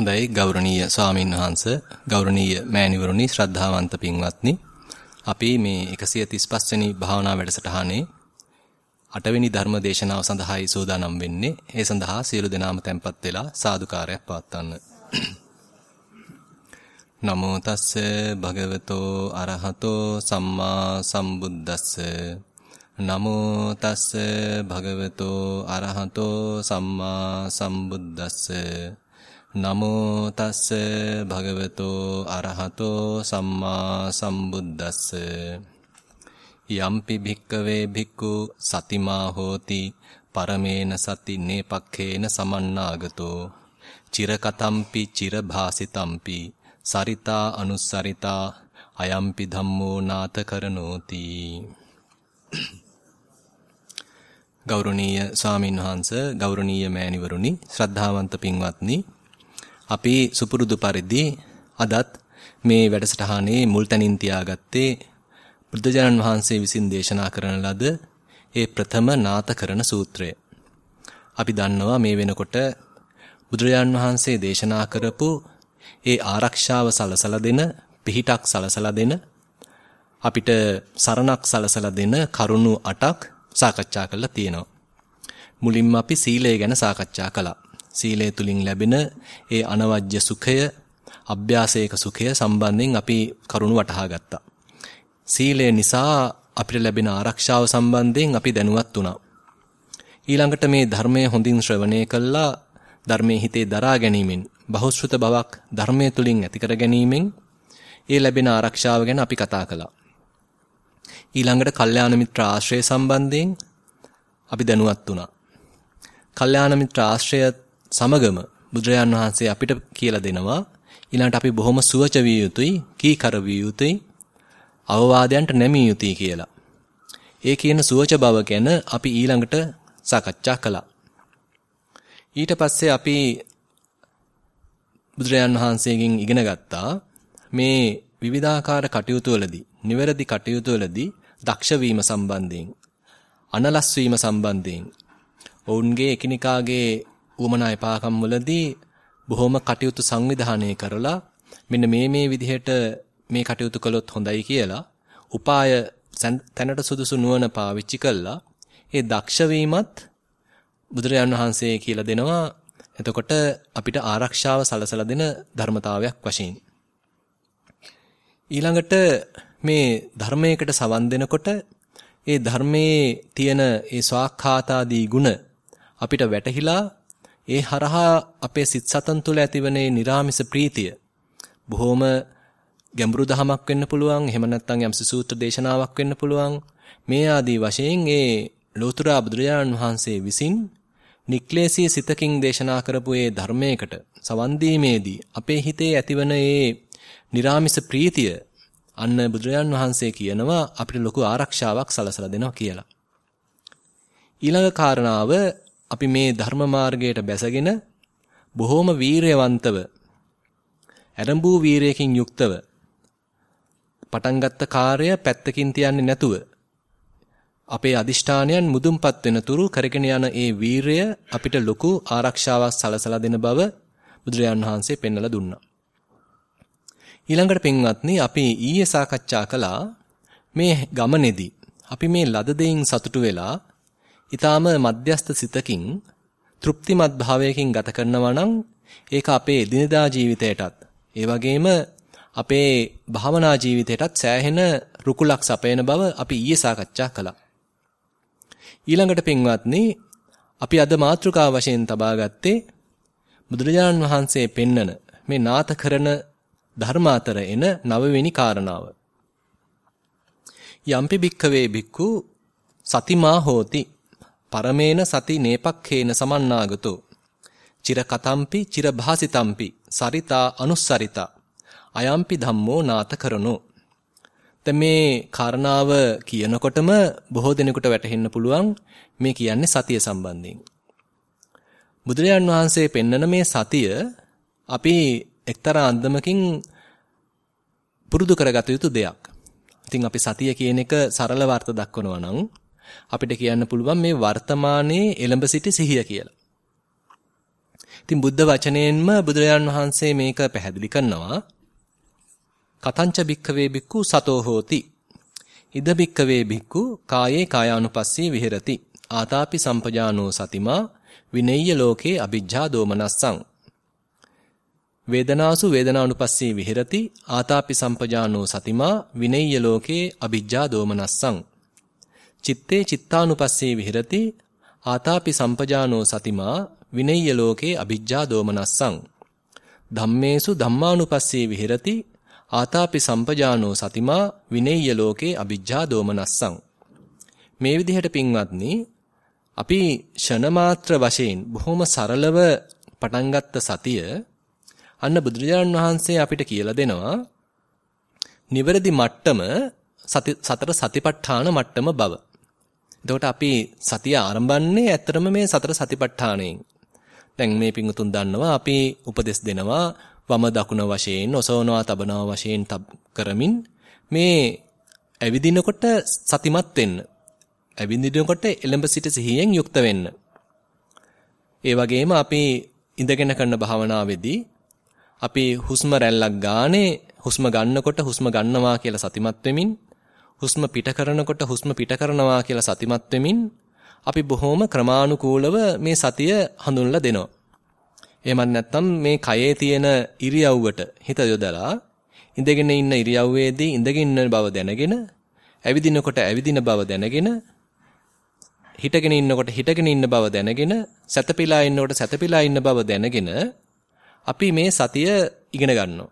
හොඳයි ගෞරවනීය ස්වාමින් වහන්සේ ගෞරවනීය මෑණිවරුනි ශ්‍රද්ධාවන්ත පින්වත්නි. අපි මේ 135 වෙනි භාවනා වැඩසටහනේ 8 වෙනි ධර්ම දේශනාව සඳහායි සූදානම් වෙන්නේ. ඒ සඳහා සියලු දෙනාම tempත් වෙලා සාදුකාරයක් පවත්වන්න. නමෝ තස්ස භගවතෝ අරහතෝ සම්මා සම්බුද්දස්ස. නමෝ තස්ස භගවතෝ අරහතෝ සම්මා සම්බුද්දස්ස. නමෝ තස්ස භගවතෝ අරහතෝ සම්මා සම්බුද්දස්ස. යම්පි භික්කවේ භික්ඛු සතිමා හෝති පරමේන සති නේපක්ඛේන සමන්නාගතෝ. චිරකතම්පි චිරභාසිතම්පි සරිතා අනුස්සරිතා අයම්පි ධම්මෝ නාත කරනෝති ගෞරවනීය ස්වාමින් වහන්සේ ගෞරවනීය මෑණිවරුනි ශ්‍රද්ධාවන්ත පින්වත්නි අපි සුපුරුදු පරිදි අදත් මේ වැඩසටහනේ මුල් තැනින් තියාගත්තේ බුදුජානන් වහන්සේ විසින් දේශනා කරන ලද ඒ ප්‍රථම නාතකරණ සූත්‍රය. අපි දන්නවා මේ වෙනකොට බුදුරජාන් වහන්සේ දේශනා කරපු ඒ ආරක්ෂාව සලසලා දෙන, පිහිටක් සලසලා දෙන අපිට සරණක් සලසලා දෙන කරුණු 8ක් සාකච්ඡා කරලා තියෙනවා. මුලින්ම අපි සීලය ගැන සාකච්ඡා කළා. සීලය තුලින් ලැබෙන ඒ අනවජ්‍ය සුඛය, අභ්‍යාසයක සුඛය සම්බන්ධයෙන් අපි කරුණු වටහා ගත්තා. සීලය නිසා අපිට ලැබෙන ආරක්ෂාව සම්බන්ධයෙන් අපි දැනුවත් වුණා. ඊළඟට මේ ධර්මය හොඳින් ශ්‍රවණය කළා ධර්මයේ හිතේ දරා ගැනීමෙන් බහුශ්‍රృత බවක් ධර්මයේ තුලින් ඇති කර ගැනීමෙන් ඒ ලැබෙන ආරක්ෂාව ගැන අපි කතා කළා. ඊළඟට කල්යාණ මිත්‍ර ආශ්‍රය සම්බන්ධයෙන් අපි දැනුවත් වුණා. කල්යාණ මිත්‍ර ආශ්‍රය සමගම බුදුරජාන් වහන්සේ අපිට කියලා දෙනවා ඊළඟට අපි බොහොම සුවච විය යුතුයි කීකර විය යුතුයි අවවාදයන්ට නැමිය යුතුයි කියලා. ඒ කියන සුවච බව ගැන අපි ඊළඟට සාකච්ඡා කළා. ඊට පස්සේ අපි බුදුරජාන් වහන්සේගෙන් ඉගෙන ගත්තා මේ විවිධාකාර කටයුතු වලදී, නිවැරදි කටයුතු වලදී දක්ෂ වීම සම්බන්ධයෙන්, අනලස් වීම සම්බන්ධයෙන්, ඔවුන්ගේ එකිනෙකාගේ උවමනා එපාකම් වලදී බොහොම කටයුතු සංවිධානය කරලා මෙන්න මේ මේ විදිහට මේ කටයුතු කළොත් හොඳයි කියලා උපාය තැනට සුදුසු නුවණ පාවිච්චි කළා. ඒ දක්ෂ වීමත් බුදුරජාණන් වහන්සේ කියලා දෙනවා. එතකොට අපිට ආරක්ෂාව සලසලා දෙන ධර්මතාවයක් වශයෙන්. ඊළඟට මේ ධර්මයකට සවන් දෙනකොට ඒ ධර්මයේ තියෙන ඒ ස්වාක්ඛාතාදී ගුණ අපිට වැටහිලා ඒ හරහා අපේ සිත් සතන් තුළ ඇතිවන ඒ නිර්ාමිස ප්‍රීතිය බොහොම ගැඹුරු දහමක් වෙන්න පුළුවන්. එහෙම නැත්නම් යම්සි සූත්‍ර දේශනාවක් වෙන්න පුළුවන්. මේ ආදී වශයෙන් ඒ ලෝතර බුදුරජාණන් වහන්සේ විසින් නික්ලේශී සිතකින් දේශනා කරපු ඒ ධර්මයකට සවන් දීමේදී අපේ හිතේ ඇතිවන ඒ निराமிස ප්‍රීතිය අන්න බුදුරජාන් වහන්සේ කියනවා අපිට ලොකු ආරක්ෂාවක් සලසලා දෙනවා කියලා. ඊළඟ කාරණාව අපි මේ ධර්ම මාර්ගයට බැසගෙන බොහෝම වීරයවන්තව ඇරඹූ වීරයකින් යුක්තව පටන් ගත්ත කාර්යය පැත්තකින් තියන්නේ නැතුව අපේ අදිෂ්ඨානයන් මුදුන්පත් වෙන තුරු කරගෙන යන ඒ වීරය අපිට ලොකු ආරක්ෂාවක් සලසලා දෙන බව බුදුරජාන් වහන්සේ පෙන්වලා දුන්නා. ඊළඟට පින්වත්නි අපි ඊයේ සාකච්ඡා කළා මේ ගමනේදී අපි මේ ලද දෙයින් සතුටු වෙලා ඊටාම මධ්‍යස්ත සිතකින් තෘප්තිමත් භාවයකින් ගත කරනවා නම් ඒක අපේ එදිනදා ජීවිතයටත් ඒ වගේම අපේ භාවනා ජීවිතයටත් සෑහෙන රුකුලක් සපයන බව අපි ඊයේ සාකච්ඡා කළා. ඊළඟට පින්වත්නි අපි අද මාතෘකා වශයෙන් තබා ගත්තේ බුදුරජාණන් වහන්සේ පෙන්නන මේ නාත කරන ධර්ම අතර එන නවවෙනි කාරණාව. යම්පි භික්ඛවේ භික්ඛු සතිමා හෝති පරමේන සති නේපක්ඛේන සමන්නාගතෝ. චිර කතම්පි චිර භාසිතම්පි සරිතා අනුස්සරිතා. අයම්පි ධම්මෝ නාත කරනෝ දැන් මේ කාරණාව කියනකොටම බොහෝ දෙනෙකුට වැටහෙන්න පුළුවන් මේ කියන්නේ සතිය සම්බන්ධයෙන්. බුදුරජාන් වහන්සේ පෙන්නන මේ සතිය අපි එක්තරා අන්දමකින් පුරුදු කරගත යුතු දෙයක්. ඉතින් අපි සතිය කියන එක සරල වර්ථ දක්වනවා නම් අපිට කියන්න පුළුවන් මේ වර්තමානයේ එළඹ සිටි සිහිය කියලා. ඉතින් බුද්ධ වචනයෙන්ම බුදුරජාන් වහන්සේ මේක පැහැදිලි කරනවා. කතංච භික්ඛවේ භික්ඛු සතෝ හෝති. ඉද භික්ඛවේ භික්ඛු කායේ කායානුපස්සී විහෙරති. ආතාපි සම්පජානෝ සතිමා විනෙය්‍ය ලෝකේ අ비ජ්ජා දෝමනස්සං වේදනාසු වේදනානුපස්සී විහෙරති ආතාපි සම්පජානෝ සතිමා විනෙය්‍ය ලෝකේ අ비ජ්ජා දෝමනස්සං චිත්තේ චිත්තානුපස්සී විහෙරති ආතාපි සම්පජානෝ සතිමා විනෙය්‍ය ලෝකේ අ비ජ්ජා දෝමනස්සං ධම්මේසු ධම්මානුපස්සී විහෙරති ආතාපි සම්පජානෝ සතිමා විනෙය්‍ය ලෝකේ අ비ජ්ජා දෝමනස්සං මේ විදිහට පින්වත්නි අපි ෂණ මාත්‍ර වශයෙන් බොහොම සරලව පටන් ගත්ත සතිය අන්න බුදුරජාණන් වහන්සේ අපිට කියලා දෙනවා නිවැරදි මට්ටම සතර සතිපට්ඨාන මට්ටම බව. එතකොට අපි සතිය ආරම්භන්නේ ඇත්තටම මේ සතර සතිපට්ඨානයෙන්. දැන් මේ පිංගුතුන් දන්නවා අපි උපදෙස් දෙනවා වම දකුණ වශයෙන් ඔසවනවා තබනවා වශයෙන් කරමින් මේ ඇවිදිනකොට සතිමත් වෙන්න. ඇවිදිනකොට එළඹ සිට සිහියෙන් යුක්ත වෙන්න. ඒ වගේම අපි ඉඳගෙන කරන භාවනාවේදී අපි හුස්ම රැල්ලක් ගානේ හුස්ම ගන්නකොට හුස්ම ගන්නවා කියලා සතිමත් වෙමින් හුස්ම පිට කරනකොට හුස්ම පිට කරනවා කියලා සතිමත් වෙමින් අපි බොහොම ක්‍රමානුකූලව මේ සතිය හඳුන්ලා දෙනවා. එහෙමත් නැත්නම් මේ කයේ තියෙන ඉරියව්වට හිත යොදලා ඉඳගෙන ඉන්න ඉරියව්වේදී ඉඳගෙන ඉන්න බව දැනගෙන ඇවිදිනකොට ඇවිදින බව දැනගෙන හිටගෙන ඉන්නකොට හිටගෙන ඉන්න බව දැනගෙන සැතපීලා ඉන්නකොට සැතපීලා ඉන්න බව දැනගෙන අපි මේ සතිය ඉගෙන ගන්නවා.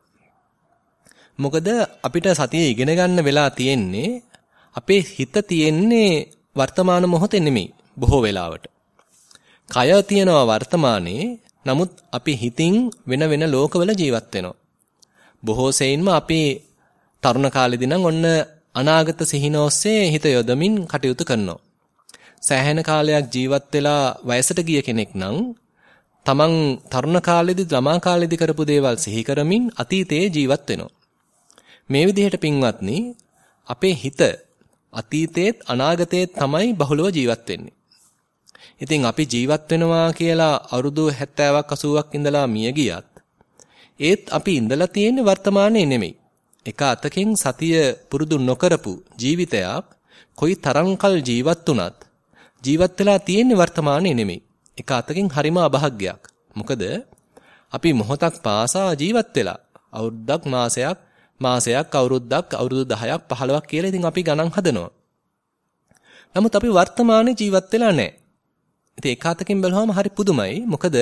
මොකද අපිට සතිය ඉගෙන ගන්න වෙලා තියෙන්නේ අපේ හිත තියෙන්නේ වර්තමාන මොහොතේ නෙමෙයි බොහෝ වෙලාවට. කය තියෙනවා වර්තමානයේ නමුත් අපි හිතින් වෙන වෙන ලෝකවල ජීවත් වෙනවා. බොහෝ සෙයින්ම අපි තරුණ කාලෙදී නම් ඔන්න අනාගත සිහින ඔස්සේ හිත යොදමින් කටයුතු කරනවා. සෑහෙන කාලයක් ජීවත් වෙලා වයසට ගිය කෙනෙක් නම් තමන් තරුණ කාලෙදී ළමා කාලෙදී කරපු දේවල් සිහි කරමින් අතීතයේ ජීවත් වෙනවා. මේ විදිහට පින්වත්නි අපේ හිත අතීතයේත් අනාගතයේත් තමයි බහුලව ජීවත් වෙන්නේ. ඉතින් අපි ජීවත් වෙනවා කියලා අවුරුදු 70ක් 80ක් ඉඳලා මිය ගියත් ඒත් අපි ඉඳලා තියෙන්නේ වර්තමානයේ නෙමෙයි. එක අතකින් සතිය පුරුදු නොකරපු ජීවිතයක් කොයි තරම්කල් ජීවත් වුණත් ජීවත් වෙලා තියෙන්නේ වර්තමානයේ නෙමෙයි. එක අතකින් හරිම අභාග්‍යයක්. මොකද අපි මොහොතක් පාසා ජීවත් වෙලා අවුරුද්දක් මාසයක් මාසයක් අවුරුද්දක් අවුරුදු 10ක් 15ක් කියලා ඉතින් අපි ගණන් හදනවා. නමුත් අපි වර්තමානයේ ජීවත් වෙලා නැහැ. ඉතින් එක අතකින් බලුවම හරි පුදුමයි. මොකද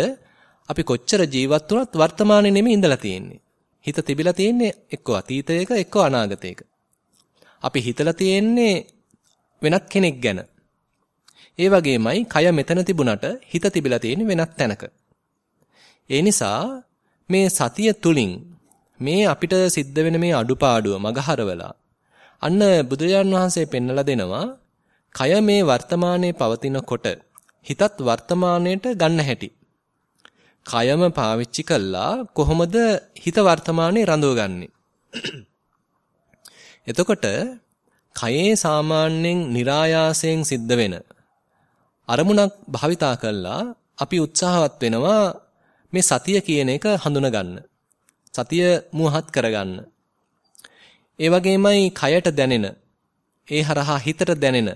අපි කොච්චර ජීවත් වුණත් වර්තමානයේ නෙමෙයි ඉඳලා තියෙන්නේ. හිත තිබිලා තියෙන්නේ එක්ක අතීතයක එක්ක අනාගතයක. අපි හිතලා තියෙන්නේ වෙනත් කෙනෙක් ගැන. ඒ වගේමයි කය මෙතන තිබුණට හිත තිබිලා තියෙන්නේ වෙනත් තැනක. ඒ නිසා මේ සතිය තුලින් මේ අපිට සිද්ධ වෙන මේ අඩුපාඩුව මගහරවලා අන්න බුදුරජාන් වහන්සේ පෙන්නලා දෙනවා කය මේ වර්තමානයේ පවතිනකොට හිතත් වර්තමාණයට ගන්න හැටි. කයම පාවිච්චි කළා කොහොමද හිත වර්තමානයේ රඳවගන්නේ? එතකොට කයේ සාමාන්‍යයෙන් નિરાයාසයෙන් සිද්ධ වෙන අරමුණක් භාවිතා කළා අපි උත්සාහවත් වෙනවා මේ සතිය කියන එක හඳුන ගන්න. සතිය මුවහත් කරගන්න. ඒ වගේමයි කයට දැනෙන ඒ හරහා හිතට දැනෙන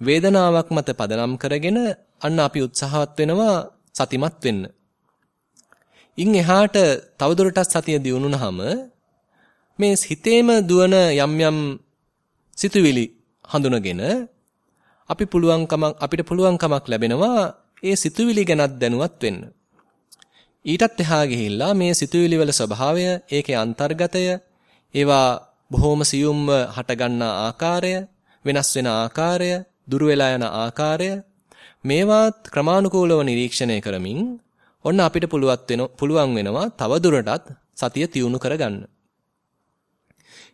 වේදනාවක් මත පදනම් කරගෙන අන්න අපි උත්සාහවත් වෙනවා සතිමත් වෙන්න. ඉන් එහාට තවදුරටත් සතිය දියුණුනහම මේ හිතේම දුවන යම් යම් සිතුවිලි හඳුනගෙන අපි පුළුවන්කමක් අපිට පුළුවන්කමක් ලැබෙනවා ඒ සිතුවිලි ගැනත් දැනුවත් වෙන්න. ඊටත් එහා ගිහිල්ලා මේ සිතුවිලි වල ස්වභාවය, ඒකේ අන්තර්ගතය, ඒවා බොහොම සියුම්ව හටගන්නා ආකාරය, වෙනස් වෙන ආකාරය, දුර වෙලා යන ආකාරය මේවාත් ක්‍රමානුකූලව නිරීක්ෂණය කරමින් ඔන්න අපිට පුළුවන් වෙනවා තව දුරටත් සතිය තියුණු කරගන්න.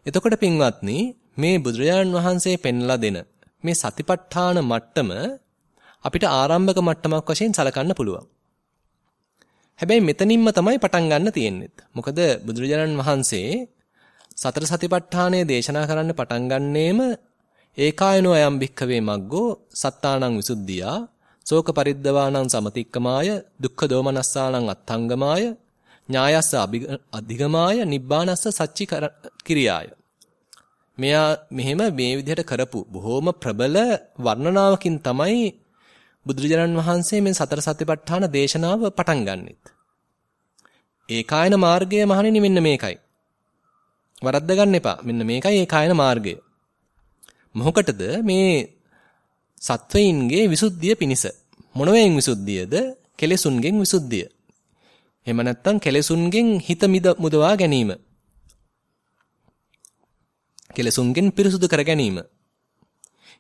එතකොට පින්වත්නි මේ බුදුරජාණන් වහන්සේ පෙන්ලා දෙන මේ සතිපට්ඨාන මට්ටම අපිට ආරම්භක මට්ටමක් වශයෙන් සලකන්න පුළුවන්. හැබැයි මෙතනින්ම තමයි පටන් ගන්න තියෙන්නේ. මොකද බුදුරජාණන් වහන්සේ සතර සතිපට්ඨානය දේශනා කරන්න පටන් ගන්නේම ඒකායනෝ අයම් භික්ඛවේ මග්ගෝ සත්තානං විසුද්ධියා සෝක පරිද්දවානං සමතික්කමාය දුක්ඛ දෝමනස්සානං අත්ංගමාය ඥායස්ස අධිගමාය නිබ්බානස්ස සච්චි කිරියාය මෙයා මෙහෙම මේ විදිහට කරපු බොහොම ප්‍රබල වර්ණනාවකින් තමයි බුදුරජාණන් වහන්සේ මේ සතර සතිපට්ඨාන දේශනාව පටන් ගන්නෙත්. ඒකායන මාර්ගය මහණෙනි මෙන්න මේකයි. වරද්ද ගන්න එපා. මෙන්න මේකයි ඒකායන මාර්ගය. මොහොකටද මේ සත්වයින්ගේ විසුද්ධිය පිණිස මොනවෙන් විසුද්ධියද? කෙලෙසුන්ගෙන් විසුද්ධිය. එහෙම නැත්නම් කෙලෙසුන්ගෙන් හිත මිද මුදවා ගැනීම. කෙලෙසුන්ගෙන් පිරිසුදු කර ගැනීම.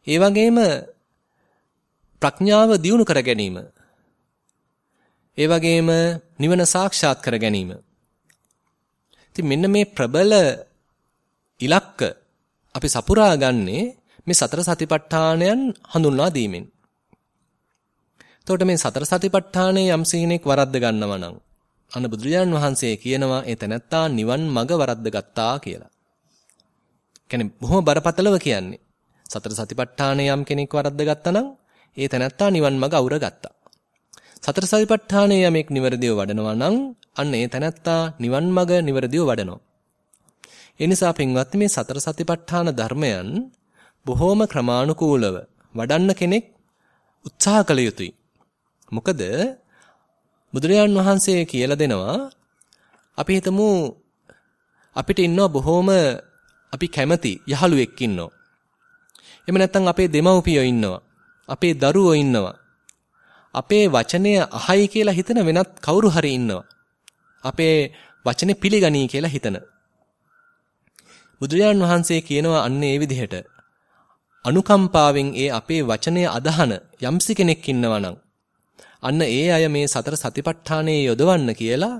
ඒ වගේම ප්‍රඥාව දියුණු කර ගැනීම. ඒ වගේම නිවන සාක්ෂාත් කර ගැනීම. ඉතින් මෙන්න මේ ප්‍රබල ඉලක්ක අපි සපුරා ගන්නේ මේ සතර සතිපට්ඨානයන් හඳුන්වා දීමෙන්. එතකොට මේ සතර සතිපට්ඨානයේ යම් සීනෙක් වරද්ද ගන්නවා නම් අන්න බුදුරජාන් වහන්සේ කියනවා ඒ තැනැත්තා නිවන් මඟ වරද්ද ගත්තා කියලා. කියන්නේ බොහොම බරපතලව කියන්නේ. සතර සතිපට්ඨානය යම් කෙනෙක් වරද්ද ගත්තා නම් ඒ තැනැත්තා නිවන් මඟ අවුර ගත්තා. සතර සතිපට්ඨානය යමෙක් නිවැරදිව වඩනවා නම් අන්න ඒ තැනැත්තා නිවන් මඟ නිවැරදිව වඩනවා. ඒ නිසා පින්වත්නි මේ සතර සතිපට්ඨාන ධර්මයන් බොහෝම ක්‍රමානුකූලව වඩන්න කෙනෙක් උත්සාහ කළ යුතුයි. මොකද බුදුරජාන් වහන්සේ කියලා දෙනවා අපි හිතමු අපිට ඉන්නවා බොහෝම අපි කැමති යහළුවෙක් ඉන්නවා. එහෙම නැත්නම් අපේ දෙමව්පියෝ ඉන්නවා. අපේ දරුවෝ ඉන්නවා. අපේ වචනය අහයි කියලා හිතන වෙනත් කවුරු හරි ඉන්නවා. අපේ වචනේ පිළිගනී කියලා හිතන. බුදුරජාන් වහන්සේ කියනවා අන්න ඒ විදිහට අනුකම්පාවෙන් ඒ අපේ වචනය අදහන යම්සි කෙනෙක් ඉන්නවා නම් අන්න ඒ අය මේ සතර සතිපට්ඨානයේ යොදවන්න කියලා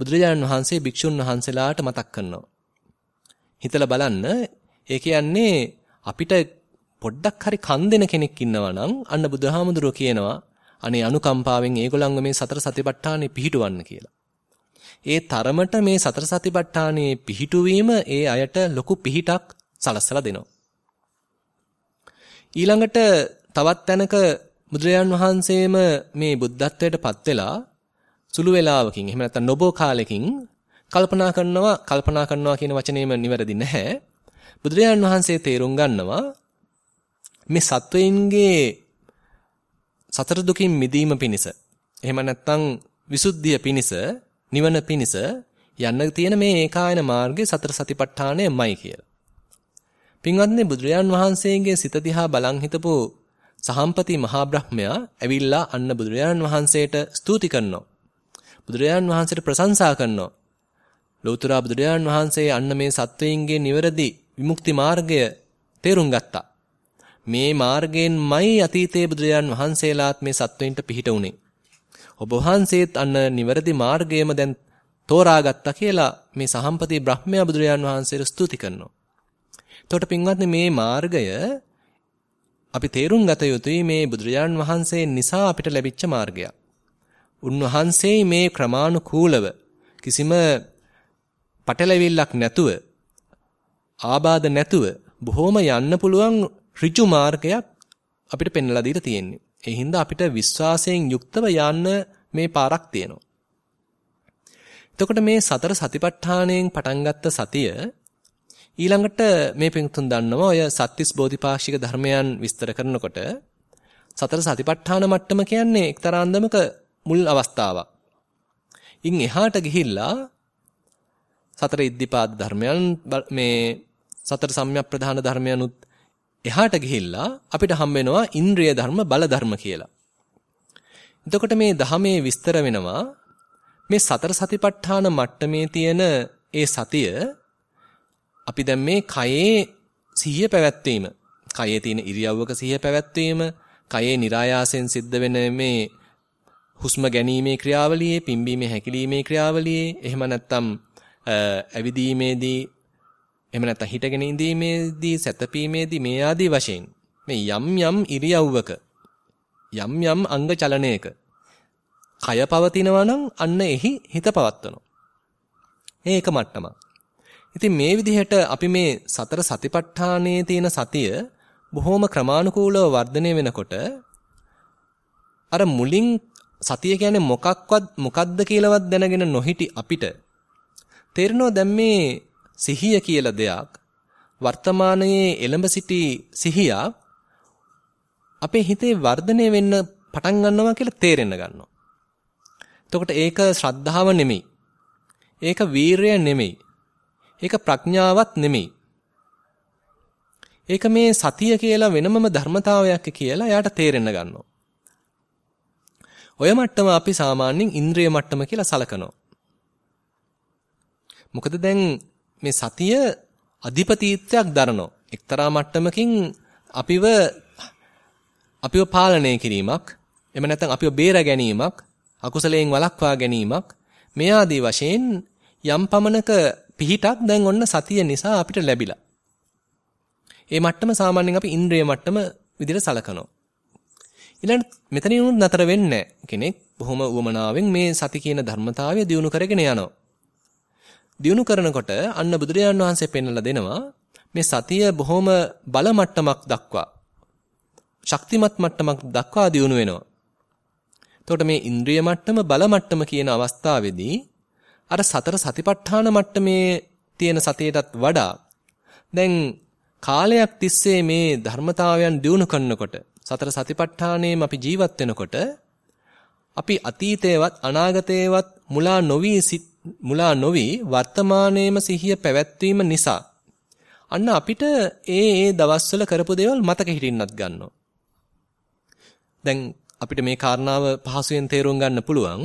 බුදුරජාණන් වහන්සේ භික්ෂුන් වහන්සේලාට මතක් කරනවා. හිතලා බලන්න ඒ කියන්නේ අපිට පොඩ්ඩක් හරි කන් දෙන කෙනෙක් ඉන්නවා නම් අන්න බුදුහාමුදුරුවෝ කියනවා අනේ අනුකම්පාවෙන් ඒගොල්ලන්ව මේ සතර සතිපට්ඨානෙ පිහිටවන්න කියලා. ඒ තරමට මේ සතර සතිපට්ඨානයේ පිහිටුවීම ඒ අයට ලොකු පිහිටක් සලස්සලා දෙනවා. ඊළඟට තවත් තැනක බුදුරජාන් වහන්සේම මේ බුද්ධත්වයට පත් වෙලා සුළු වේලාවකින් එහෙම නැත්නම් නොබෝ කාලෙකින් කල්පනා කරනවා කල්පනා කරනවා කියන වචනේම නිවැරදි නැහැ. බුදුරජාන් වහන්සේ තේරුම් ගන්නවා මේ සත්වයින්ගේ සතර දුකින් මිදීම පිණිස එහෙම නැත්නම් විසුද්ධිය පිණිස නිවන පිණිස යන්න තියෙන මේ ඒකායන මාර්ගයේ සතර සතිපට්ඨානයමයි කියලා. පින්වත්නි බුදුරජාන් වහන්සේගේ සිත දිහා බලන් හිටපු සහම්පති මහා බ්‍රහ්මයා ඇවිල්ලා අන්න බුදුරජාන් වහන්සේට ස්තුති කරනවා. බුදුරජාන් වහන්සේට ප්‍රශංසා කරනවා. ලෞතර බුදුරජාන් වහන්සේ අන්න මේ සත්වයින්ගේ නිවැරදි විමුක්ති මාර්ගය තේරුම් ගත්තා. මේ මාර්ගයෙන්මයි අතීතයේ බුදුරජාන් වහන්සේලාත් මේ සත්වයින්ට පිහිට උනේ. ඔබ වහන්සේත් අන්න නිවැරදි මාර්ගයම දැන් තෝරාගත්තා කියලා මේ සහම්පති බ්‍රහ්මයා බුදුරජාන් වහන්සේට ස්තුති කරනවා. එතකොට පින්වත්නි මේ මාර්ගය අපි තේරුම් ගත යුතුයි මේ බුදුරජාන් වහන්සේ නිසා අපිට ලැබිච්ච මාර්ගයක්. උන්වහන්සේ මේ ක්‍රමානුකූලව කිසිම පටලැවිල්ලක් නැතුව ආබාධ නැතුව බොහොම යන්න පුළුවන් ඍජු මාර්ගයක් අපිට පෙන්වලා දීලා තියෙන්නේ. ඒ හින්දා අපිට විශ්වාසයෙන් යුක්තව යන්න මේ පාරක් තියෙනවා. එතකොට මේ සතර සතිපට්ඨාණයෙන් පටන් ගත්ත සතිය ඊළඟට මේ පින්තුන් දන්නවා ඔය සත්‍තිස් බෝධිපාක්ෂික ධර්මයන් විස්තර කරනකොට සතර සතිපට්ඨාන මට්ටම කියන්නේ එක්තරා අන්දමක මුල් අවස්ථාවක්. ඉන් එහාට ගිහිල්ලා සතර ඉද්ධිපාද ධර්මයන් මේ සතර සම්‍යක් ප්‍රධාන ධර්මයන්ුත් එහාට ගිහිල්ලා අපිට හම් වෙනවා ඉන්ද්‍රිය ධර්ම බල ධර්ම කියලා. එතකොට මේ දහමේ විස්තර වෙනවා මේ සතර සතිපට්ඨාන මට්ටමේ තියෙන ඒ සතිය අපි දැන් මේ කයේ සිහිය පැවැත්වීම, කයේ තියෙන ඉරියව්වක සිහිය පැවැත්වීම, කයේ નિરાයාසයෙන් සිද්ධ වෙන මේ හුස්ම ගැනීමේ ක්‍රියාවලියේ, පිම්බීමේ හැකිලීමේ ක්‍රියාවලියේ, එහෙම නැත්නම් ඇවිදීමේදී එහෙම නැත්නම් හිටගෙන ඉඳීමේදී සැතපීමේදී මේ ආදී වශයෙන් මේ යම් යම් ඉරියව්වක යම් යම් අංග චලනයක කය පවතිනවා නම් අන්න එහි හිත පවත්වනවා. ඒක මට්ටමක්. ඉතින් මේ විදිහට අපි මේ සතර සතිපට්ඨානයේ තියෙන සතිය බොහොම ක්‍රමානුකූලව වර්ධනය වෙනකොට අර මුලින් සතිය කියන්නේ මොකක්වත් මොකද්ද කියලාවත් දැනගෙන නොහිටි අපිට තේරෙනවා දැන් මේ සිහිය කියලා දෙයක් වර්තමානයේ එළඹ සිටි සිහිය අපේ හිතේ වර්ධනය වෙන්න පටන් ගන්නවා කියලා තේරෙන්න ගන්නවා. එතකොට ඒක ශ්‍රද්ධාව නෙමෙයි. ඒක වීරය නෙමෙයි. ඒක ප්‍රඥාවක් නෙමෙයි. ඒක මේ සතිය කියලා වෙනමම ධර්මතාවයක් කියලා එයාට තේරෙන්න ගන්නවා. ඔය මට්ටම අපි සාමාන්‍යයෙන් ඉන්ද්‍රිය මට්ටම කියලා සලකනවා. මොකද දැන් මේ සතිය අධිපතීත්වයක් දරනවා. එක්තරා මට්ටමකින් අපිව අපිව පාලනය කිරීමක්, එහෙම නැත්නම් අපිව බේර ගැනීමක්, අකුසලයෙන් වළක්වා ගැනීමක් මේ ආදී වශයෙන් යම් පමණක පිහිටක් දැන් ඔන්න සතිය නිසා අපිට ලැබිලා. ඒ මට්ටම සාමාන්‍යයෙන් අපි ඉන්ද්‍රිය මට්ටම විදිහට සලකනවා. ඊළඟ මෙතනින් උත් නතර වෙන්නේ කෙනෙක් බොහොම උවමනාවෙන් මේ සති කියන ධර්මතාවය දියුණු කරගෙන යනවා. දියුණු කරනකොට අන්න බුදුරජාණන් වහන්සේ පෙන්වලා දෙනවා මේ සතිය බොහොම බල මට්ටමක් දක්වා ශක්තිමත් මට්ටමක් දක්වා දියුණු වෙනවා. එතකොට මේ ඉන්ද්‍රිය මට්ටම බල මට්ටම කියන අවස්ථාවේදී අර සතර සතිපට්ඨාන මට්ටමේ තියෙන සතියටත් වඩා දැන් කාලයක් තිස්සේ මේ ධර්මතාවයන් දියුණු කරනකොට සතර සතිපට්ඨානයේම අපි ජීවත් වෙනකොට අපි අතීතේවත් අනාගතේවත් මුලා නොවි මුලා නොවි වර්තමානයේම සිහිය පැවැත්වීම නිසා අන්න අපිට ඒ ඒ දවස්වල කරපු දේවල් මතක හිටින්නත් ගන්නවා. දැන් අපිට මේ කාරණාව පහසුවෙන් තේරුම් ගන්න පුළුවන්.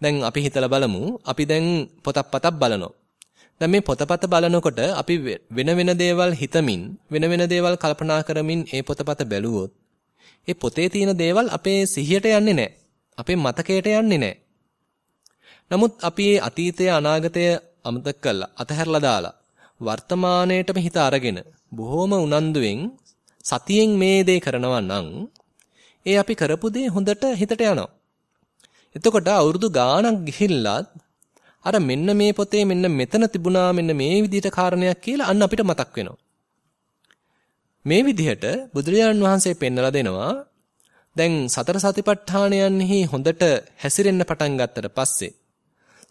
දැන් අපි හිතලා බලමු. අපි දැන් පොතක් පතක් බලනවා. දැන් මේ පොතපත බලනකොට අපි වෙන වෙන දේවල් හිතමින් වෙන වෙන දේවල් කල්පනා කරමින් ඒ පොතපත බැලුවොත් ඒ පොතේ තියෙන දේවල් අපේ සිහියට යන්නේ නැහැ. අපේ මතකයට යන්නේ නැහැ. නමුත් අපි අතීතය අනාගතය අමතක කරලා අතහැරලා දාලා වර්තමාණයටම හිත අරගෙන බොහොම උනන්දුවෙන් සතියෙන් මේ දේ කරනවා නම් ඒ අපි කරපු දේ හොඳට හිතට යනවා. එතකොට අවුරුදු ගාණක් ගිහිල්ලත් අර මෙන්න මේ පොතේ මෙන්න මෙතන තිබුණා මෙන්න මේ විදිහට කාරණයක් කියලා අන්න අපිට මතක් වෙනවා. මේ විදිහට බුදුරජාණන් වහන්සේ පෙන්වලා දෙනවා දැන් සතර සතිපට්ඨානයන්හි හොඳට හැසිරෙන්න පටන් ගත්තට පස්සේ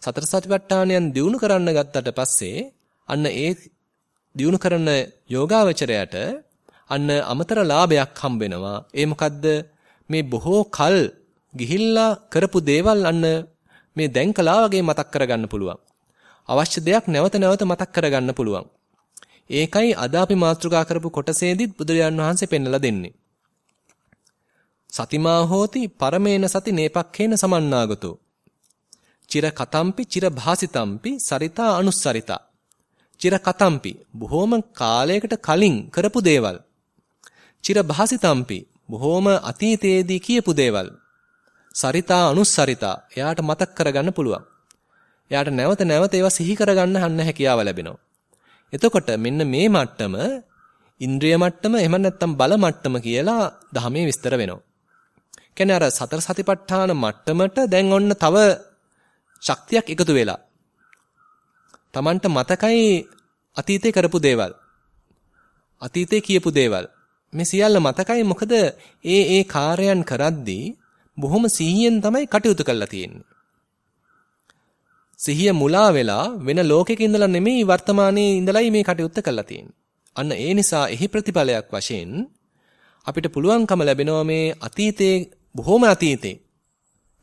සතර සතිපට්ඨානයන් දියුණු කරන්න ගත්තට පස්සේ අන්න ඒ දියුණු කරන යෝගාවචරයට අන්න අමතර ලාභයක් හම්බ වෙනවා. ඒ මොකද්ද? මේ බොහෝ කල් ගිහිල්ලා කරපු දේවල් අන්න මේ දැන් කලා වගේ මතක් කරගන්න පුළුවන්. අවශ්‍ය දෙයක් නැවත නැවත මතක් කරගන්න පුළුවන්. ඒකයි අද අපි මාතෘකා කරපු කොටසේදීත් බුදුරජාන් වහන්සේ පෙන්වලා දෙන්නේ. සතිමා හෝති පරමේන සති නේපක්ඛේන සමන්නාගතෝ. චිර කතම්පි චිර භාසිතම්පි සරිතා අනුස්සරිතා. චිර කතම්පි බොහෝම කාලයකට කලින් කරපු දේවල්. චිර භාසිතම්පි බොහෝම අතීතයේදී කියපු දේවල්. සරිතා අනුස්සරිතා එයාට මතක් කරගන්න පුළුවන්. එයාට නැවත නැවත ඒවා සිහි කරගන්න හන්න හැකියාව ලැබෙනවා. එතකොට මෙන්න මේ මට්ටම ඉන්ද්‍රිය මට්ටම එහෙම නැත්නම් බල මට්ටම කියලා ධර්මයේ විස්තර වෙනවා. කියන්නේ අර සතර සතිපට්ඨාන මට්ටමට දැන් ඔන්න තව ශක්තියක් එකතු වෙලා. Tamanට මතකයි අතීතේ කරපු දේවල්. අතීතේ කියපු දේවල්. මේ සියල්ල මතකයි මොකද ඒ ඒ කාර්යයන් කරද්දී බොහොම සිහියෙන් තමයි කටයුතු කරලා තියෙන්නේ. සිහිය මුලා වෙලා වෙන ලෝකයක ඉඳලා නෙමෙයි වර්තමානයේ ඉඳලායි මේ කටයුත්ත කරලා තියෙන්නේ. අන්න ඒ නිසා එහි ප්‍රතිඵලයක් වශයෙන් අපිට පුළුවන්කම ලැබෙනවා මේ අතීතයේ බොහොම අතීතේ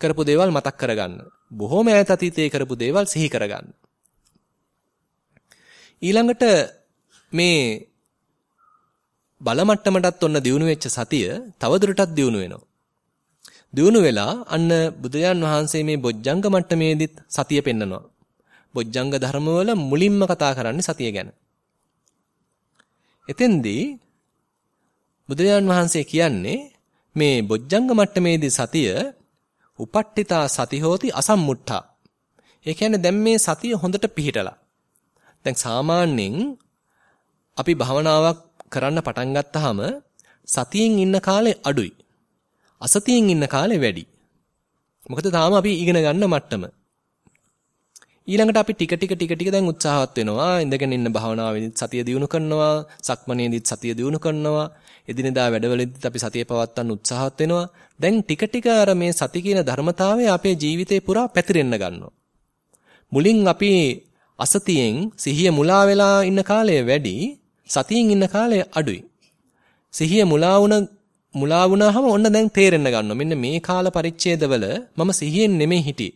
කරපු දේවල් මතක් කරගන්න. බොහොම ඈත අතීතයේ කරපු දේවල් සිහි කරගන්න. ඊළඟට මේ බල මට්ටමටත් ඔන්න දියුණු වෙච්ච සතිය තවදුරටත් දියුණු වෙනවා. දියුණු වෙලා අන්න බුදුරජාන් වහන්සේ මේ බොජ්ජංග මට්ටමේදීත් සතිය පෙන්නනවා. බොජ්ජංග ධර්මවල මුලින්ම කතා කරන්නේ සතිය ගැන. එතෙන්දී බුදුරජාන් වහන්සේ කියන්නේ මේ බොජ්ජංග මට්ටමේදී සතිය උපට්ඨිතා සති හෝති අසම්මුට්ඨා. ඒ කියන්නේ දැන් මේ සතිය හොඳට පිහිටලා. දැන් සාමාන්‍යයෙන් අපි භවනාවක් කරන්න පටන් ගත්තාම සතියෙන් ඉන්න කාලේ අඩුයි. අසතියෙන් ඉන්න කාලේ වැඩි. මොකද තාම අපි ඉගෙන ගන්න මට්ටම. ඊළඟට අපි ටික ටික ටික ටික දැන් උත්සාහවත් වෙනවා ඉඳගෙන ඉන්න භාවනාවේදීත් සතිය දියුණු කරනවා සක්මනේදීත් සතිය දියුණු කරනවා එදිනෙදා වැඩවලදීත් අපි සතිය පවත්වන්න උත්සාහවත් වෙනවා. දැන් ටික ටික අර මේ සති කියන ධර්මතාවය අපේ ජීවිතේ පුරා පැතිරෙන්න ගන්නවා. මුලින් අපි අසතියෙන් සිහිය මුලා වෙලා ඉන්න කාලය වැඩි සතියෙන් ඉන්න කාලය අඩුයි. සිහිය මුලා වුණ මුලා වුණාම ඔන්න දැන් තේරෙන්න ගන්නවා. මෙන්න මේ කාල පරිච්ඡේදවල මම සිහියෙන් නෙමෙයි හිටියේ.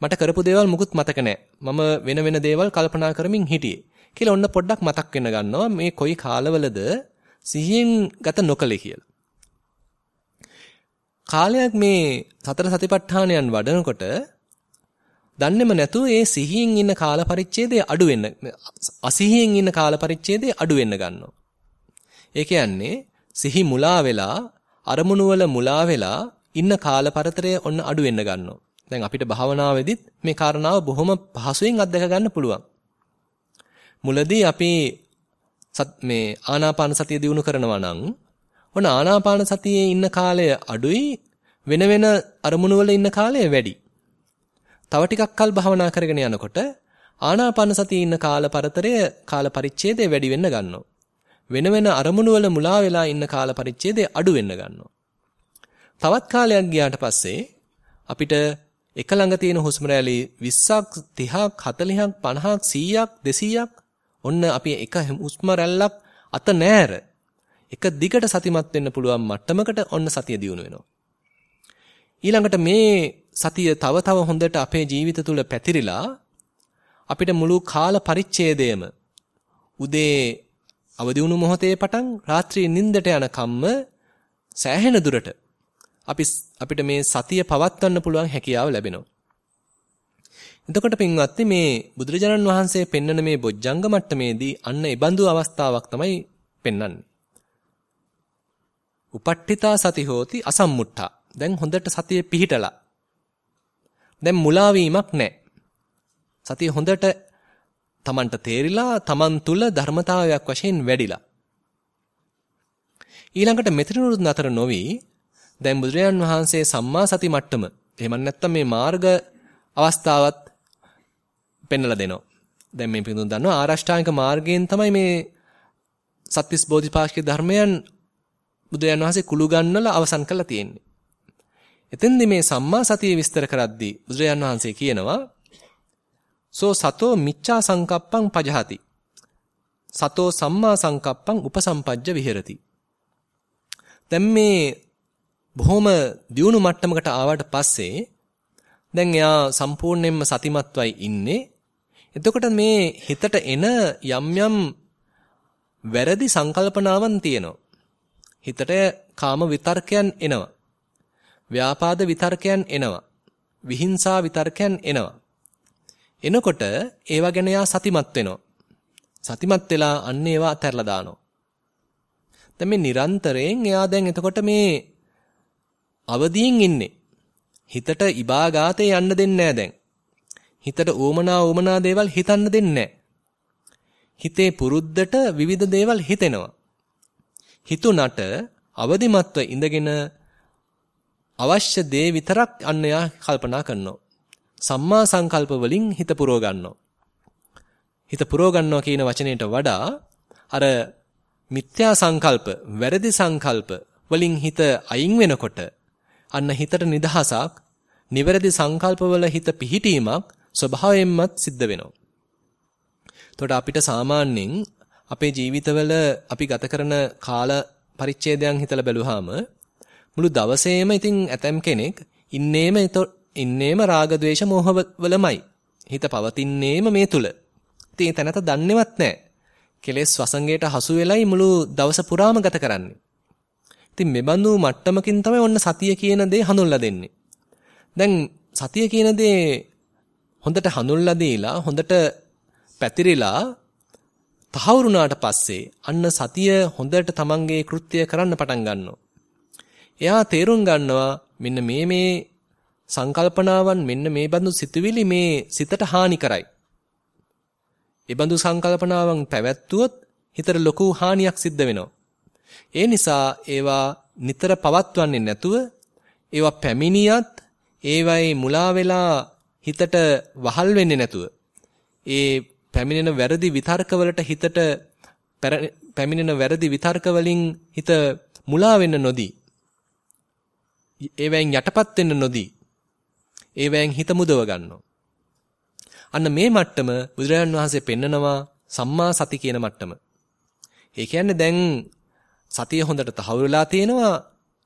මට කරපු දේවල් මුකුත් මතක නැහැ. මම වෙන වෙන දේවල් කල්පනා කරමින් හිටියේ. කියලා ඔන්න පොඩ්ඩක් මතක් වෙන්න ගන්නවා. මේ කොයි කාලවලද සිහියෙන් ගත නොකලේ කියලා. කාලයක් මේ සතර සතිපට්ඨානයන් වඩනකොට දන්නේම නැතුව ඒ සිහියෙන් ඉන්න කාල පරිච්ඡේදය අඩු වෙන්න අසිහියෙන් ඉන්න කාල පරිච්ඡේදය අඩු වෙන්න ගන්නවා. ඒ කියන්නේ සිහි මුලා වෙලා අරමුණු වල මුලා වෙලා ඉන්න කාල පරතරය ඔන්න අඩු වෙන්න ගන්නවා. දැන් අපිට භාවනාවේදීත් මේ කාරණාව බොහොම පහසුවෙන් අත්දැක ගන්න පුළුවන්. මුලදී අපි මේ ආනාපාන සතිය දිනු කරනවා නම් ඔන්න ආනාපාන සතියේ ඉන්න කාලය අඩුයි වෙන වෙන අරමුණු වල ඉන්න කාලය වැඩි. තව ටිකක් කල් භාවනා කරගෙන යනකොට ආනාපාන සතියේ ඉන්න කාල පරතරය කාල පරිච්ඡේදය වැඩි වෙන්න ගන්නවා. වෙන වෙන අරමුණු වල මුලා වෙලා ඉන්න කාල පරිච්ඡේදය අඩු වෙන්න ගන්නවා. තවත් කාලයක් ගියාට පස්සේ අපිට එක ළඟ තියෙන හුස්ම රැලි 20ක් 30ක් 40ක් 50ක් 100ක් 200ක් ඔන්න අපි එක හුස්ම රැල්ලක් අත නෑර එක දිගට සතිමත් වෙන්න පුළුවන් මට්ටමකට ඔන්න සතිය දියුණු වෙනවා ඊළඟට මේ සතිය තව තව හොඳට අපේ ජීවිත තුල පැතිරිලා අපිට මුළු කාල පරිච්ඡේදයම උදේ අවදි වුණු මොහොතේ පටන් රාත්‍රියේ නිින්දට යන කම්ම සෑහෙන දුරට අපි අපිට මේ සතිය පවත්වන්න පුළුවන් හැකියාව ලැබෙනවා. එතකොට පින්වත්නි මේ බුදුරජාණන් වහන්සේ පෙන්වන මේ බොජ්ජංග මට්ටමේදී අන්න ඒ බඳු අවස්ථාවක් තමයි පෙන්වන්නේ. උපට්ඨිතා සති හෝති අසම්මුට්ඨා. දැන් හොඳට සතිය පිහිටලා. දැන් මුලා වීමක් නැහැ. සතිය හොඳට තමන්ට තේරිලා තමන් තුල ධර්මතාවයක් වශයෙන් වැඩිලා. ඊළඟට මෙතනනුත් නතර නොවි දැන් බුදුරජාන් වහන්සේ සම්මා සති මට්ටම එහෙම නැත්නම් මේ මාර්ග අවස්ථාවත් පෙන්වලා දෙනවා. දැන් මේ පිටුන් දන්නවා ආරෂ්ඨාංගික මාර්ගයෙන් තමයි මේ සත්‍විස් බෝධිපාක්ෂික ධර්මයන් බුදුරජාන් වහන්සේ කුළු ගන්නලා අවසන් කරලා තියෙන්නේ. එතෙන්දී මේ සම්මා සතිය විස්තර කරද්දී බුදුරජාන් වහන්සේ කියනවා සෝ සතෝ මිච්ඡා සංකප්පං පජහති. සතෝ සම්මා සංකප්පං උපසම්පජ්ජ විහෙරති. දැන් මේ බොහොම දියුණු මට්ටමකට ආවට පස්සේ දැන් එයා සම්පූර්ණයෙන්ම සතිමත්වයි ඉන්නේ. එතකොට මේ හිතට එන යම් යම් වැරදි සංකල්පනාවන් තියෙනවා. හිතට කාම විතර්කයන් එනවා. ව්‍යාපාද විතර්කයන් එනවා. විහිංසා විතර්කයන් එනවා. එනකොට ඒවා ගැන යා සතිමත් වෙනවා. සතිමත් වෙලා අන්න ඒවා අතහැරලා දානවා. දැන් මේ නිරන්තරයෙන් එයා දැන් එතකොට මේ අවදියෙන් ඉන්නේ. හිතට ඉබාගාතේ යන්න දෙන්නේ දැන්. හිතට ඕමනා ඕමනා දේවල් හිතන්න දෙන්නේ හිතේ පුරුද්දට විවිධ දේවල් හිතෙනවා. හිතුණට අවදිමත්ව ඉඳගෙන අවශ්‍ය දේ විතරක් අන්න යා කල්පනා කරනවා. සම්මා සංකල්ප වලින් හිත පුරව ගන්නවා. හිත පුරව ගන්නවා කියන වචනයට වඩා අර මිත්‍යා සංකල්ප, වැරදි සංකල්ප වලින් හිත අයින් වෙනකොට අන්න හිතට නිදහසක්, නිවැරදි සංකල්පවල හිත පිහිටීමක් ස්වභාවයෙන්මත් සිද්ධ වෙනවා. එතකොට අපිට සාමාන්‍යයෙන් අපේ ජීවිතවල අපි ගත කරන කාල පරිච්ඡේදයන් හිතලා බැලුවාම මුළු දවසේම ඉතින් ඇතම් කෙනෙක් ඉන්නේම ඉන්නේම රාග ద్వේෂ මෝහ වලමයි. හිත පවතින්නේම මේ තුල. ඉතින් ඒ තැනත දන්නේවත් නැහැ. කෙලෙස් වසංගයට හසු වෙලයි මුළු දවස පුරාම ගත කරන්නේ. ඉතින් මෙබඳු මට්ටමකින් තමයි ඔන්න සතිය කියන දේ හඳුන්ලා දෙන්නේ. දැන් සතිය කියන දේ හොඳට හඳුන්ලා දීලා හොඳට පැතිරිලා තහවුරුනාට පස්සේ අන්න සතිය හොඳට තමන්ගේ කෘත්‍ය කරන්න පටන් ගන්නවා. එයා තේරුම් ගන්නවා මෙන්න මේ මේ සංකල්පනාවන් මෙන්න මේ බඳු සිතුවිලි මේ සිතට හානි කරයි. ඒ බඳු සංකල්පනාවන් පැවැත්වුවොත් හිතට ලොකු හානියක් සිද්ධ වෙනවා. ඒ නිසා ඒවා නිතර පවත්වන්නේ නැතුව ඒවා පැමිණියත් ඒවයි මුලා වෙලා හිතට වහල් වෙන්නේ නැතුව ඒ පැමිණෙන වැරදි විතර්කවලට හිතට පැමිණෙන වැරදි විතර්ක වලින් හිත මුලා වෙන්න නොදී ඒවෙන් යටපත් වෙන්න නොදී ඒවෙන් හිත මුදව ගන්නවා. අන්න මේ මට්ටම බුදුරජාණන් වහන්සේ පෙන්නනවා සම්මා සති කියන මට්ටම. ඒ කියන්නේ දැන් සතිය හොඳට තහවුරු වෙලා තියෙනවා.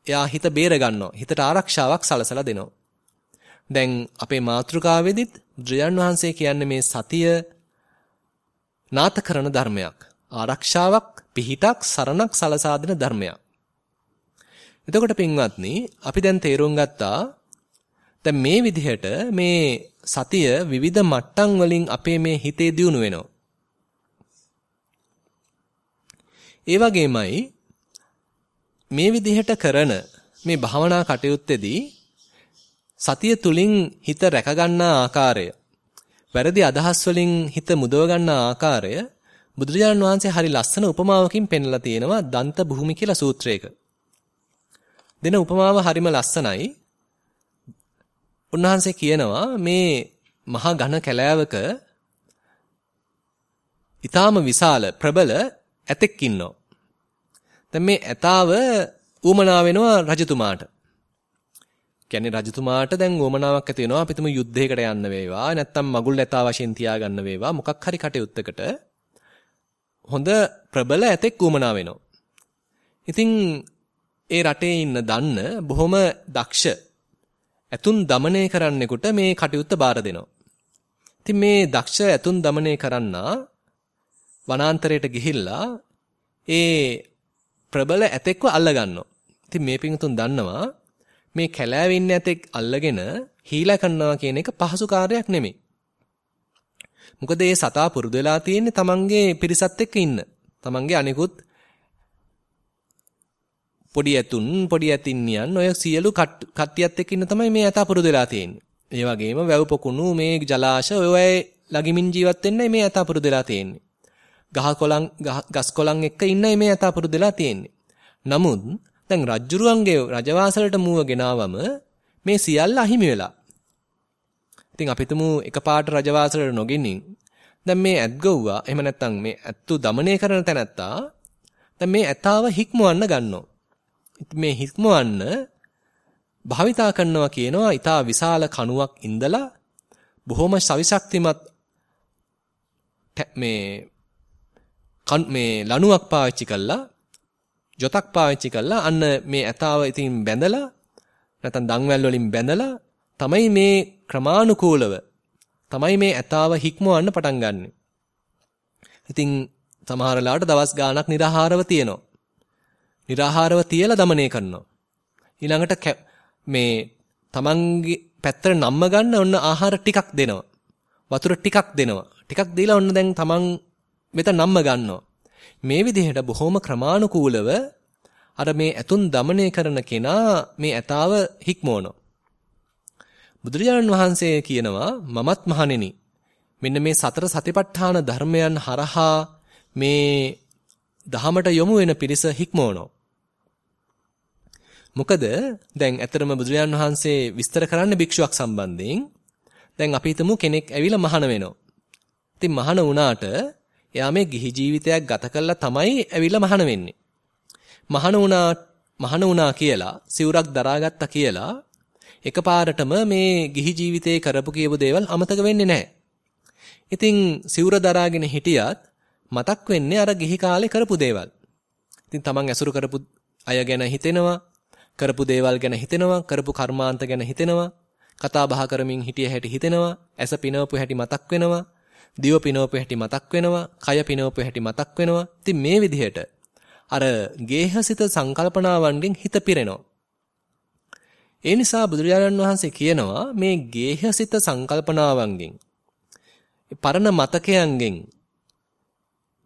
එයා හිත බේර ගන්නවා. හිතට ආරක්ෂාවක් සලසලා දෙනවා. දැන් අපේ මාතෘකාවේදීත් බුදුරජාණන් වහන්සේ කියන්නේ මේ සතිය නාත කරන ධර්මයක්. ආරක්ෂාවක්, පිහිටක්, සරණක් සලසා දෙන ධර්මයක්. එතකොට පින්වත්නි අපි දැන් තේරුම් ගත්තා දැන් මේ විදිහට මේ සතිය විවිධ මට්ටම් වලින් අපේ මේ හිතේ දියුණු වෙනවා. ඒ වගේමයි මේ විදිහට කරන මේ භාවනා කටයුත්තේදී සතිය තුලින් හිත රැකගන්නා ආකාරය වැරදි අදහස් වලින් හිත මුදව ගන්නා ආකාරය බුදුරජාණන් වහන්සේ හරි ලස්සන උපමාවකින් පෙන්ලා තියෙනවා දන්ත භූමි කියලා සූත්‍රයක. දෙන උපමාව හරිම ලස්සනයි. උන්වහන්සේ කියනවා මේ මහා ඝන කැලෑවක ඊටාම විශාල ප්‍රබල ඇතෙක් ඉන්නවා. දැන් මේ ඇතාව ඌමනා වෙනවා රජතුමාට. කියන්නේ රජතුමාට දැන් උවමනාවක් ඇති වෙනවා අපිටම යුද්ධයකට යන්න වේවා නැත්නම් මගුල් ඇතා වශයෙන් තියාගන්න වේවා මොකක් හරි කටයුත්තකට හොඳ ප්‍රබල ඇතෙක් උවමනා වෙනවා. ඉතින් ඒ රටේ ඉන්න දන්න බොහොම දක්ෂ ඇතුන් দমনය කරන්නෙකුට මේ කටයුත්ත බාර දෙනවා. ඉතින් මේ දක්ෂ ඇතුන් দমনය කරන්නා වනාන්තරයට ගිහිල්ලා ඒ ප්‍රබල ඇතෙක්ව අල්ලගන්නවා. ඉතින් මේ පිංතුන් දන්නවා මේ කැලෑවේ ඉන්න ඇතෙක් අල්ලගෙන හීලා කරනවා කියන එක පහසු කාර්යයක් නෙමෙයි. මොකද මේ සතා පුරුදු වෙලා තියෙන්නේ තමන්ගේ පිරිසත් එක්ක ඉන්න. තමන්ගේ අනිකුත් පොඩි ඇතුන් පොඩි ඇතින්නියන් ඔය සියලු කට්ටියත් එක්ක ඉන්න තමයි මේ ඇතා පුරුදු වෙලා තියෙන්නේ. ඒ වගේම වැව් පොකුණු මේ ජලාශ ඔය ලගිමින් ජීවත් වෙන්නයි මේ ඇතා පුරුදු වෙලා තියෙන්නේ. ගහ කොළන් ගස් කොළන් එක්ක ඉන්නයි මේ ඇතා පුරුදු වෙලා තියෙන්නේ. නමුත් දැන් රජ්ජුරුවන්ගේ රජවාසලට මූව ගෙනාවම මේ සියල්ල අහිමි වෙලා. ඉතින් අපිටම එකපාරට රජවාසලට නොගෙනින් දැන් මේ ඇත්ගව්වා එහෙම නැත්නම් මේ ඇත්තු দমনය කරන තැනත්තා දැන් මේ ඇතාව හික්මවන්න ගන්නවා. මේ හික්මවන්න භාවිතා කරනවා කියනවා ඊටා විශාල කණුවක් ඉඳලා බොහොම සවිශක්තිමත් මේ මේ ලණුවක් පාවිච්චි කළා ජොතක් පාවිච්චි කරලා අන්න මේ ඇතාව ඉතින් බැඳලා නැත්නම් දන්වැල් වලින් බැඳලා තමයි මේ ක්‍රමානුකූලව තමයි මේ ඇතාව හික්මවන්න පටන් ගන්නෙ. ඉතින් සමහරලාට දවස් ගාණක් निराහාරව තියෙනවා. निराහාරව තියලා দমনය කරනවා. ඊළඟට මේ තමන්ගේ පැත්තට නම්ම ගන්න ඔන්න ආහාර ටිකක් දෙනවා. වතුර ටිකක් දෙනවා. ටිකක් දීලා ඔන්න දැන් තමන් මෙතන නම්ම ගන්නවා. මේ විදිහට බොහොම ක්‍රමානුකූලව අර මේ ඇතුන් দমনය කරන කෙනා මේ ඇතාව හික්මවනවා. බුදුරජාණන් වහන්සේ කියනවා මමත් මහණෙනි මෙන්න මේ සතර සතිපට්ඨාන ධර්මයන් හරහා මේ දහමට යොමු වෙන පිරිස හික්මවනවා. මොකද දැන් ඇතරම බුදුරජාන් වහන්සේ විස්තර කරන්න භික්ෂුවක් සම්බන්ධයෙන් දැන් අපි හිතමු කෙනෙක් ඇවිල්ලා මහාන වෙනවා. ඉතින් මහාන වුණාට එයා මේ ගිහි ජීවිතයක් ගත කළා තමයි ඇවිල්ලා මහාන වෙන්නේ. මහාන වුණා මහාන වුණා කියලා සිවුරක් දරාගත්තා කියලා එකපාරටම මේ ගිහි ජීවිතේ කරපු කියපු දේවල් අමතක වෙන්නේ නැහැ. ඉතින් සිවුර දරාගෙන හිටියත් මතක් වෙන්නේ අර ගිහි කාලේ කරපු දේවල්. ඉතින් තමන් ඇසුරු කරපු අය ගැන හිතෙනවා, කරපු දේවල් ගැන හිතෙනවා, කරපු කර්මාන්ත ගැන හිතෙනවා, කතා බහ කරමින් හිටිය හැටි හිතෙනවා, ඇස පිනවපු හැටි මතක් වෙනවා, දිව පිනවපු හැටි මතක් වෙනවා, කය පිනවපු හැටි මතක් වෙනවා. ඉතින් මේ විදිහට අර ගේහසිත සංකල්පනාවන්ගෙන් හිත පිරෙනවා. ඒ නිසා බුදුරජාණන් වහන්සේ කියනවා මේ ගේහසිත සංකල්පනාවන්ගෙන් පරණ මතකයන්ගෙන්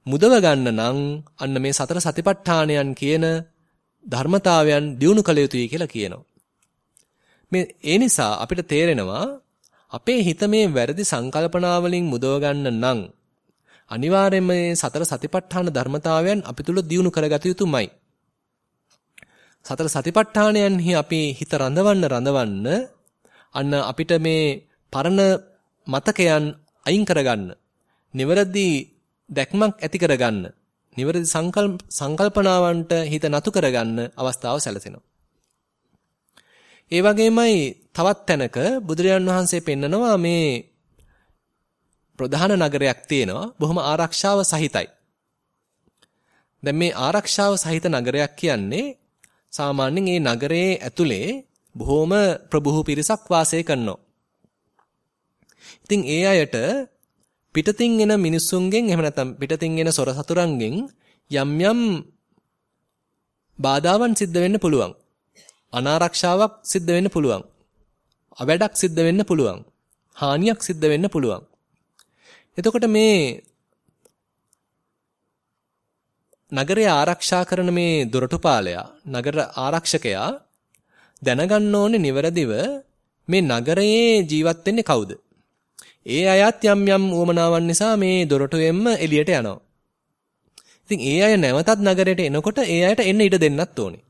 මුදව ගන්න නම් අන්න මේ සතර සතිපට්ඨානයන් කියන ධර්මතාවයන් දියුණු කළ යුතුයි කියලා කියනවා. මේ ඒ නිසා අපිට තේරෙනවා අපේ හිත මේ වැරදි සංකල්පනා වලින් මුදව ගන්න නම් අනිවාර්යයෙන්ම මේ සතර සතිපට්ඨාන ධර්මතාවයන් අපි තුල දියුණු කරගත යුතුමයි. සතර සතිපට්ඨානයන්හි අපි හිත රඳවන්න රඳවන්න අන්න අපිට මේ පරණ මතකයන් අයින් කරගන්න. නිවැරදි දැක්මක් ඇති කරගන්න. නිවැරදි සංකල්පනාවන්ට හිත නතු කරගන්න අවස්ථාව සැලසෙනවා. ඒ වගේමයි තවත් තැනක බුදුරජාන් වහන්සේ පෙන්නනවා මේ ප්‍රධාන නගරයක් තියෙනවා බොහොම ආරක්ෂාව සහිතයි. දැන් මේ ආරක්ෂාව සහිත නගරයක් කියන්නේ සාමාන්‍යයෙන් මේ නගරයේ ඇතුලේ බොහොම ප්‍රබුහු පිරිසක් වාසය කරනවා. ඉතින් ඒ අයට පිටතින් එන මිනිස්සුන්ගෙන් එහෙම නැත්නම් පිටතින් එන සොර සතුරන්ගෙන් යම් යම් බාධාවන් සිද්ධ වෙන්න පුළුවන්. අනාරක්ෂාවක් සිද්ධ වෙන්න පුළුවන්. අවැඩක් සිද්ධ වෙන්න පුළුවන්. හානියක් සිද්ධ වෙන්න පුළුවන්. එතකොට මේ නගරය ආරක්ෂා කරන මේ දොරටුපාලයා නගර ආරක්ෂකයා දැනගන්න ඕනේ නිවැරදිව මේ නගරයේ ජීවත් වෙන්නේ කවුද? ඒ අයත් යම් යම් උවමනාවන් නිසා මේ දොරටුවෙන්ම එළියට යනවා. ඉතින් ඒ අය නැවතත් නගරයට එනකොට ඒ අයට එන්න ඉඩ දෙන්නත් ඕනේ.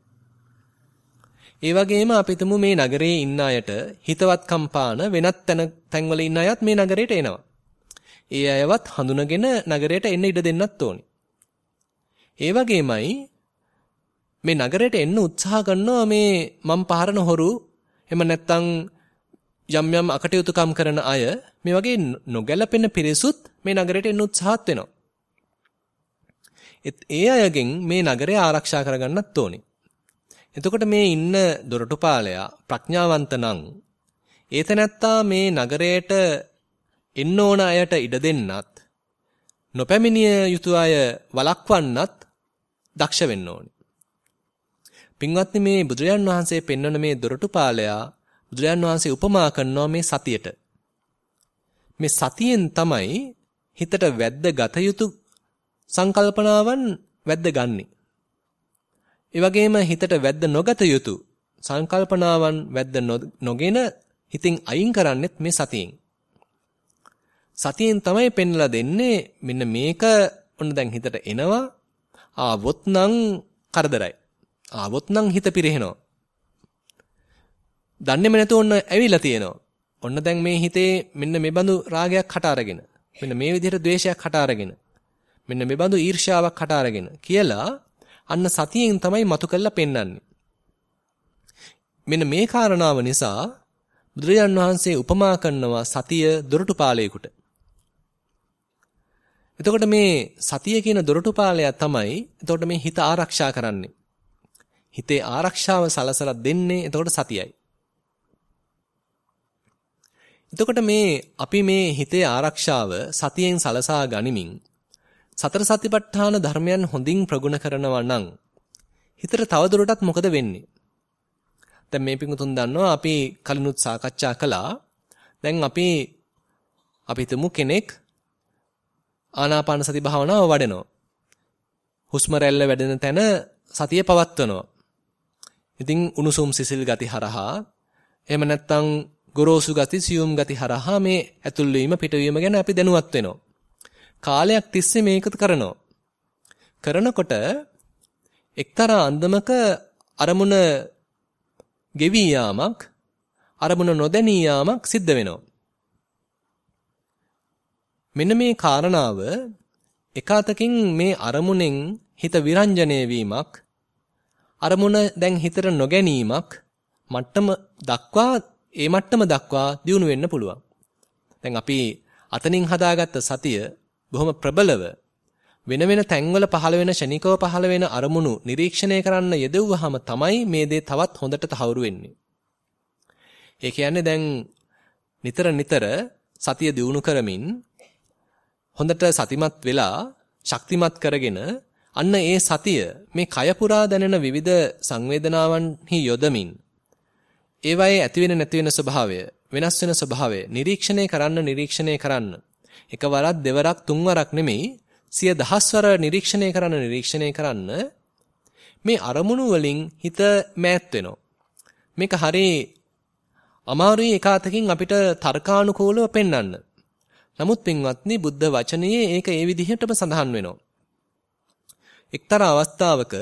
ඒ වගේම අපි මේ නගරයේ ඉන්න අයට හිතවත්කම් පාන වෙනත් තැන තැන්වල ඉන්න අයත් මේ නගරයට එනවා. ඒ අයවත් හඳුනගෙන නගරයට එන්න ඉඩ දෙන්නත් ඕනේ. ඒ වගේමයි මේ නගරයට එන්න උත්සාහ කරනවා මේ මම් පහරන හොරු එහෙම නැත්නම් යම් යම් අකටයුතුකම් කරන අය මේ වගේ නොගැලපෙන පිරිසුත් මේ නගරයට එන්න උත්සාහත් වෙනවා. ඒ අයගෙන් මේ නගරය ආරක්ෂා කරගන්නත් ඕනේ. එතකොට මේ ඉන්න දොරටුපාලයා ප්‍රඥාවන්ත නම් ඒතනත්තා මේ නගරයට එන්න ඕන අයට ඉඩ දෙන්නත් නොපැමිණිය යුතු අය වළක්වන්නත් දක්ෂ වෙන්න ඕනේ. පින්වත්නි මේ බුදුරජාන් වහන්සේ පෙන්වන මේ දොරටුපාලයා බුදුරජාන් වහන්සේ උපමා කරනවා මේ සතියට. මේ සතියෙන් තමයි හිතට වැද්ද ගත යුතු සංකල්පනාවන් වැද්ද ගන්නෙ. ඒ වගේම හිතට වැද්ද නොගත යුතු සංකල්පනාවන් වැද්ද නොගෙන හිතින් අයින් කරන්නෙත් මේ සතියෙන්. සතියෙන් තමයි පෙන්ලා දෙන්නේ මෙන්න මේක ඔන්න දැන් හිතට එනවා ආවොත් නම් කරදරයි. ආවොත් නම් හිත පිරෙහෙනවා. දන්නේම නැතුව ඔන්න ඇවිල්ලා තියෙනවා. ඔන්න දැන් මේ හිතේ මෙන්න මේ බඳු රාගයක් හට අරගෙන මෙන්න මේ විදිහට ද්වේෂයක් හට අරගෙන මෙන්න මේ බඳු ඊර්ෂ්‍යාවක් හට අරගෙන කියලා අන්න සතියෙන් තමයි මතු කළා පෙන්වන්නේ. මෙන්න මේ කාරණාව නිසා බුදුරජාන් වහන්සේ උපමා කරනවා සතිය දොරටුපාලයකට. එතකොට මේ සතිය කියන දොරටුපාලය තමයි එතකොට මේ හිත ආරක්ෂා කරන්නේ. හිතේ ආරක්ෂාව සලසලා දෙන්නේ එතකොට සතියයි. එතකොට මේ අපි මේ හිතේ ආරක්ෂාව සතියෙන් සලසා ගනිමින් සතර සතිපට්ඨාන ධර්මයන් හොඳින් ප්‍රගුණ කරනවා නම් හිතට තවදුරටත් මොකද වෙන්නේ? දැන් මේ පිඟුතුන් දන්නවා අපි කලිනුත් සාකච්ඡා කළා. දැන් අපි අපි තුමු කෙනෙක් ආනාපාන සති භාවනාව වඩනවා. හුස්ම රැල්ල වැඩෙන තැන සතිය පවත්වනවා. ඉතින් උණුසුම් සිසිල් ගති හරහා එහෙම නැත්නම් ගොරෝසු ගති සියුම් ගති හරහා මේ ඇතුල් වීම පිටවීම ගැන අපි දැනුවත් වෙනවා. කාලයක් තිස්සේ මේක කරනවා. කරනකොට එක්තරා අන්දමක අරමුණ ගෙවි යාමක් අරමුණ නොදැනී යාමක් සිද්ධ වෙනවා. මෙන්න මේ කාරණාව එකාතකින් මේ අරමුණෙන් හිත විරංජනය වීමක් අරමුණ දැන් හිතට නොගැනීමක් මට්ටම දක්වා ඒ මට්ටම දක්වා දියුණු වෙන්න පුළුවන්. දැන් අපි අතනින් හදාගත්ත සතිය බොහොම ප්‍රබලව වෙන වෙන තැන්වල පහළ වෙන ෂණිකව පහළ වෙන අරමුණු නිරීක්ෂණය කරන්න යෙදුවහම තමයි මේ දේ තවත් හොඳට තහවුරු වෙන්නේ. ඒ කියන්නේ දැන් නිතර නිතර සතිය දියුණු කරමින් හොඳට සතිමත් වෙලා ශක්තිමත් කරගෙන අන්න ඒ සතිය මේ කය පුරා දැනෙන විවිධ සංවේදනාවන්හි යොදමින් ඒවායේ ඇති වෙන නැති වෙන ස්වභාවය වෙනස් වෙන ස්වභාවය නිරීක්ෂණය කරන්න නිරීක්ෂණය කරන්න එකවරක් දෙවරක් තුන්වරක් නෙමෙයි සිය දහස්වර නිරීක්ෂණය කරන්න නිරීක්ෂණය කරන්න මේ අරමුණු වලින් හිත මෑත් වෙනවා. මේක හරි අමාරුයි එකාතකින් අපිට තර්කානුකූලව පෙන්වන්න. නමුත් පින්වත්නි බුද්ධ වචනයේ ඒක ඒ විදිහටම සඳහන් වෙනවා. එක්තරා අවස්ථාවක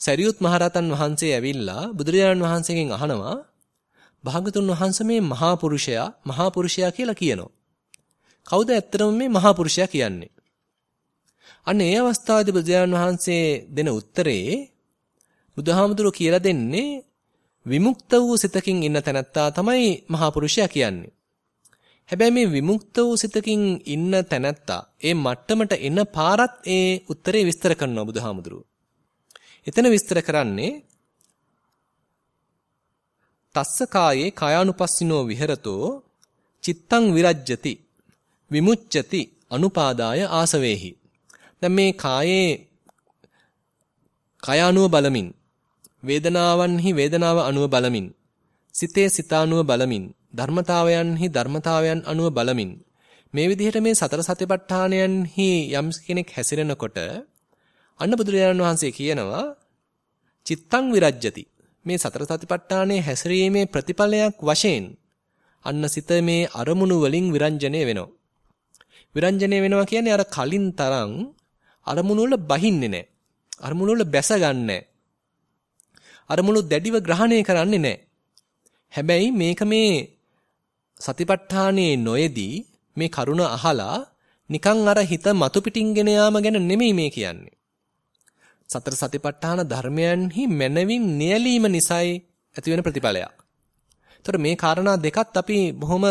සරියුත් මහරහතන් වහන්සේ ඇවිල්ලා බුදුරජාණන් වහන්සේගෙන් අහනවා භාගතුන් වහන්සේ මේ මහා පුරුෂයා මහා පුරුෂයා කියලා කියනවා. කවුද ඇත්තටම මේ මහා පුරුෂයා කියන්නේ? අන්න ඒ අවස්ථාවේදී බුදුන් වහන්සේ දෙන උත්තරේ බුදුහාමුදුරුවෝ කියලා දෙන්නේ විමුක්ත වූ සිතකින් ඉන්න තැනැත්තා තමයි මහා පුරුෂයා කියන්නේ. හැබැයි මේ විමුක්ත වූ සිතකින් ඉන්න තැනැත්තා ඒ මට්ටමට එන පාරත් ඒ උත්තරේ විස්තර කරනවා බුදුහාමුදුරුවෝ. එතන විස්තර කරන්නේ තස්ස කායේ කායානුපස්සිනෝ විහෙරතෝ චිත්තං විරජ්ජති විමුච්ඡති අනුපාදාය ආසවේහි. දැන් මේ කායේ කය අනුව බලමින් වේදනාවන්හි වේදනාව අනුව බලමින් සිතේ සිතානුව බලමින් ධර්මතාවයන්හි ධර්මතාවයන් අනුව බලමින් මේ විදිහට මේ සතර සතිපට්ඨානයන්හි යම් කෙනෙක් හැසිරෙනකොට අන්න බුදුරජාණන් වහන්සේ කියනවා චිත්තං විරජ්‍යති මේ සතර සතිපට්ඨානයේ හැසිරීමේ ප්‍රතිඵලයක් වශයෙන් අන්න සිත මේ අරමුණු වලින් විරංජනේ වෙනවා. විරංජනේ වෙනවා කියන්නේ අර කලින් තරම් අරමුණු වල බහින්නේ නැහැ අරමුණු වල බැස ගන්නෑ අරමුණු දැඩිව ග්‍රහණය කරන්නේ නැහැ හැබැයි මේක මේ සතිපට්ඨානයේ නොයේදී මේ කරුණ අහලා නිකන් අර හිත මතු පිටින්ගෙන යාම ගැන නෙමෙයි මේ කියන්නේ. සතර සතිපට්ඨාන ධර්මයන්හි මනවින් නියැලීම නිසායි ඇති වෙන ප්‍රතිඵලයක්. ඒතර මේ කාරණා දෙකත් අපි බොහොම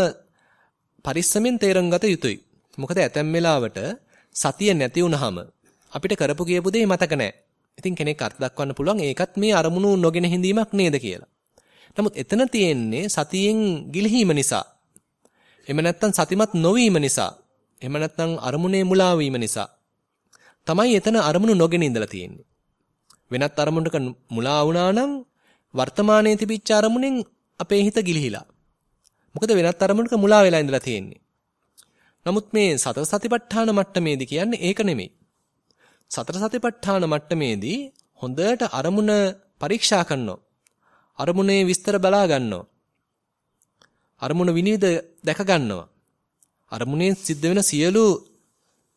පරිස්සමෙන් තේරුම් ගත යුතුයි. මොකද ඇතැම් වෙලාවට සතිය නැති වුනහම අපිට කරපු කියපු දේ මතක නැහැ. ඉතින් කෙනෙක් අර්ථ දක්වන්න පුළුවන් ඒකත් මේ අරමුණු නොගෙන හිඳීමක් නේද කියලා. නමුත් එතන තියෙන්නේ සතියෙන් ගිලිහීම නිසා. එහෙම නැත්නම් සතිමත් නොවීම නිසා. එහෙම නැත්නම් අරමුණේ මුලා වීම නිසා. තමයි එතන අරමුණු නොගෙන ඉඳලා තියෙන්නේ. වෙනත් අරමුණක මුලා වුණා නම් වර්තමානයේ තිබිච්ච අරමුණෙන් අපේ හිත ගිලිහිලා. මොකද වෙනත් අරමුණක මුලා වෙලා ඉඳලා තියෙන්නේ. නමුත් මේ සතර සතිපට්ඨාන මට්ටමේදී කියන්නේ ඒක නෙමෙයි. සතර සතිපට්ඨාන මට්ටමේදී හොඳට අරමුණ පරීක්ෂා කරනවා. අරමුණේ විස්තර බලා ගන්නවා. අරමුණ විනිවිද දැක ගන්නවා. අරමුණේ සිද්ධ වෙන සියලු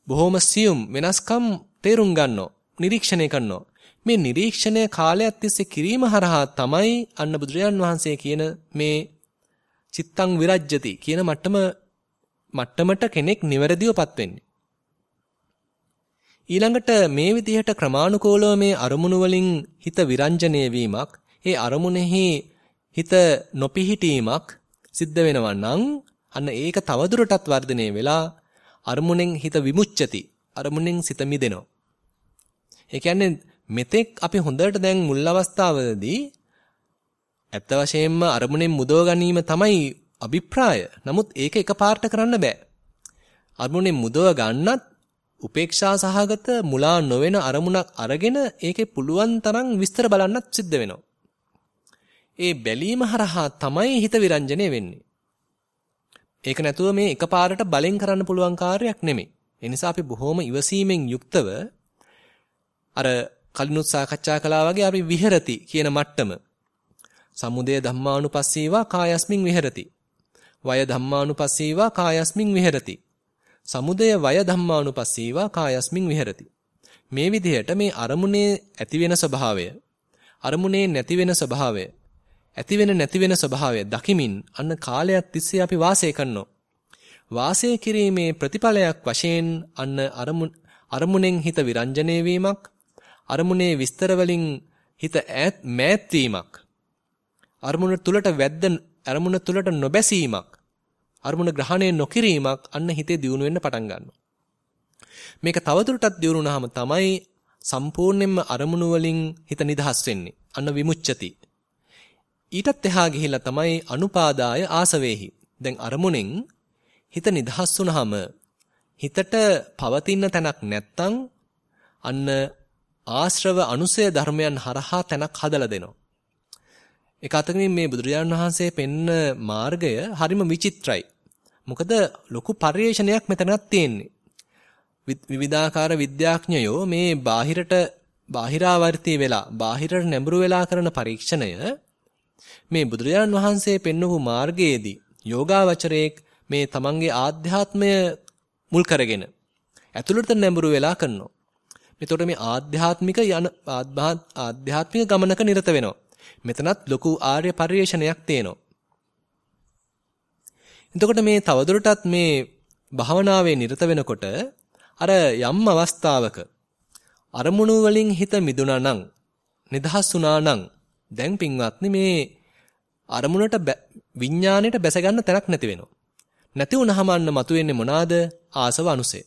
බොහොම සියුම් වෙනස්කම් තේරුම් ගන්නවා. නිරීක්ෂණය කරනවා. මේ නිරීක්ෂණය කාලයක් තිස්සේ කිරීම හරහා තමයි අන්න බුදුරජාන් වහන්සේ කියන මේ චිත්තං විරජ්‍යති කියන මට්ටම මට්ටමට කෙනෙක් නිවැරදිවපත් වෙන්නේ. ඊළඟට මේ විදිහට ක්‍රමානුකූලව මේ අරමුණු වලින් හිත විරංජනය වීමක් ඒ අරමුණෙහි හිත නොපිහිටීමක් සිද්ධ වෙනවා නම් අන්න ඒක තවදුරටත් වර්ධනය වෙලා අරමුණෙන් හිත විමුච්ඡති අරමුණෙන් සිත මිදෙනවා. ඒ කියන්නේ මෙතෙක් අපි හොඳට දැන් මුල් අවස්ථාවේදී ඇත්ත වශයෙන්ම අරමුණෙන් මුදව ගැනීම තමයි අභිප්‍රාය. නමුත් ඒක එකපාරට කරන්න බෑ. අරමුණෙන් මුදව ගන්නත් උපේක්ෂා සහගත මුලා නොවන අරමුණක් අරගෙන ඒකේ පුළුවන් තරම් විස්තර බලන්නත් සිද්ධ වෙනවා. ඒ බැලීම හරහා තමයි හිත විරංජනේ වෙන්නේ. ඒක නැතුව මේ එකපාරට බලෙන් කරන්න පුළුවන් කාර්යයක් නෙමෙයි. ඒ නිසා අපි බොහොම ඉවසීමෙන් යුක්තව අර කලිනුත් සාකච්ඡා කළා වගේ අපි විහෙරති කියන මට්ටම සමුදය ධම්මානුපස්සීවා කායස්මින් විහෙරති. වය ධම්මානුපස්සීවා කායස්මින් විහෙරති. සමුදය වය ධම්මානුපස්සීවා කායස්මින් විහෙරති. මේ විදිහට මේ අරමුණේ ඇති වෙන ස්වභාවය අරමුණේ නැති වෙන ස්වභාවය ඇති වෙන නැති වෙන ස්වභාවය දකිමින් අන්න කාලයක් තිස්සේ අපි වාසය කරනවා. වාසය කිරීමේ ප්‍රතිඵලයක් වශයෙන් අන්න අරමුණෙන් හිත විරංජනේ වීමක් අරමුණේ විස්තර වලින් හිත ඈත් මෑත් වීමක් අරමුණ තුලට වැද්ද අරමුණ තුලට නොබැසීමක් අරමුණ ග්‍රහණය නොකිරීමක් අන්න හිතේ දියුණු වෙන්න පටන් ගන්නවා මේක තවදුරටත් දියුණු වුණාම තමයි සම්පූර්ණයෙන්ම අරමුණු වලින් හිත නිදහස් වෙන්නේ අන්න විමුච්ඡති ඊටත් එහා ගිහිල්ලා තමයි අනුපාදාය ආසවේහි. දැන් අරමුණෙන් හිත නිදහස් වුනහම හිතට පවතින තැනක් නැත්තම් අන්න ආශ්‍රව අනුසය ධර්මයන් හරහා තැනක් හදලා දෙනවා. ඒක අතකින් මේ බුදුරජාණන් වහන්සේ පෙන්න මාර්ගය හරිම විචිත්‍රයි. මොකද ලොකු පරිශ්‍රණයක් මෙතනක් තියෙන්නේ. විවිධාකාර විද්‍යාඥයෝ මේ බාහිරට බාහිරාවර්තී වෙලා බාහිරට නැඹුරු වෙලා කරන පරීක්ෂණය මේ බුදුරජාණන් වහන්සේ පෙන්වපු මාර්ගයේදී යෝගාවචරයේ මේ තමන්ගේ ආධ්‍යාත්මය මුල් කරගෙන ඇතුළට නැඹුරු වෙලා කරනවා. එතකොට මේ ආධ්‍යාත්මික යන ආධ්‍යාත්මික ගමනක නිරත වෙනවා. මෙතනත් ලොකු ආර්ය පරිශ්‍රණයක් තියෙනවා. එතකොට මේ තවදුරටත් මේ භාවනාවේ නිරත වෙනකොට අර යම් අවස්ථාවක අරමුණු වලින් හිත මිදුණා නම් නිදහස් වුණා නම් දැන් පින්වත්නි මේ අරමුණට විඥාණයට බැස ගන්න තැනක් නැති වෙනවා. නැති වුනහම අන්න මතුවෙන්නේ මොනවාද? ආසව අනුසය.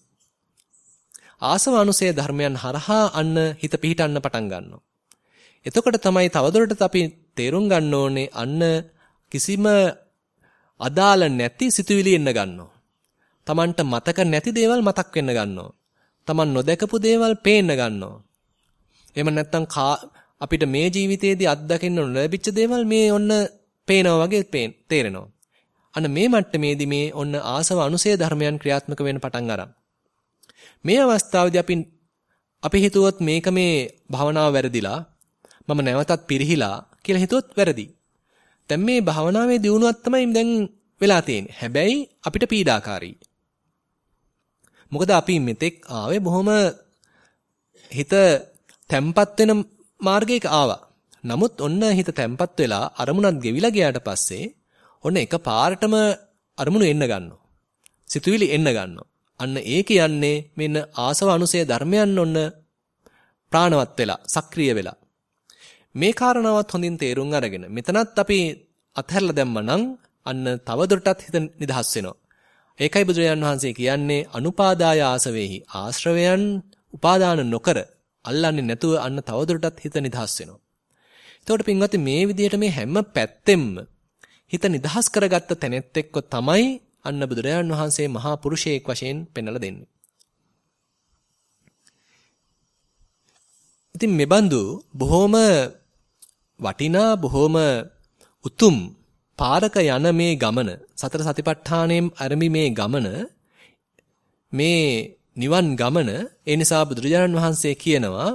ආසව අනුසය ධර්මයන් හරහා අන්න හිත පිහිටන්න පටන් ගන්නවා. එතකොට තමයි තවදුරටත් අපි තේරුම් ගන්න ඕනේ අන්න කිසිම අදාළ නැති සිතුවිලි එන්න ගන්නවා. Tamanට මතක නැති දේවල් මතක් වෙන්න ගන්නවා. Taman නොදකපු දේවල් පේන්න ගන්නවා. එහෙම නැත්නම් අපිට මේ ජීවිතයේදී අත්දකින්න නොලැබිච්ච දේවල් මේ ඔන්න පේනවා වගේ තේරෙනවා. අන්න මේ මට්ටමේදී මේ ඔන්න ආසව අනුසය ධර්මයන් ක්‍රියාත්මක වෙන්න පටන් අරන්. මේ අවස්ථාවේදී අපි අපි හිතුවොත් මේක මේ භවනාව වැරදිලා මම නැවතත් පිරිහිලා කියලා හිතුවොත් වැරදි. දැන් මේ භවනාවේ දියුණුවක් තමයි දැන් වෙලා තියෙන්නේ. හැබැයි අපිට පීඩාකාරී. මොකද අපි මෙතෙක් ආවේ බොහොම හිත තැම්පත් වෙන මාර්ගයක ආවා. නමුත් ඔන්න හිත තැම්පත් වෙලා අරමුණත් ගෙවිලා ගියාට පස්සේ ඔන්න එක පාරටම අරමුණු එන්න ගන්නවා. සිතුවිලි එන්න ගන්නවා. අන්න ඒ කියන්නේ මෙන්න ආසව අනුසය ධර්මයන් ඔන්න ප්‍රාණවත් වෙලා, සක්‍රිය වෙලා. මේ කාරණාවත් හොඳින් තේරුම් අරගෙන මෙතනත් අපි අත්හැරලා දැම්මනම් අන්න තවදුරටත් හිත නිදහස් වෙනවා. ඒකයි බුදුරජාන් වහන්සේ කියන්නේ අනුපාදාය ආසවේහි ආශ්‍රවයන් උපාදාන නොකර අල්ලන්නේ නැතුව අන්න තවදුරටත් හිත නිදහස් වෙනවා. එතකොට පින්වත්නි මේ විදිහට මේ හැම පැත්තෙම හිත නිදහස් කරගත්ත තැනෙත් එක්ක තමයි අන්න බුදුරජාන් වහන්සේ මහා පුරුෂයෙක් වශයෙන් පෙන්වලා දෙන්නේ. ඉතින් මෙබඳු බොහොම වටිනා බොහොම උතුම් පාරක යන මේ ගමන සතර සතිපට්ඨානයෙන් අරමි මේ ගමන මේ නිවන් ගමන ඒ නිසා බුදුරජාණන් වහන්සේ කියනවා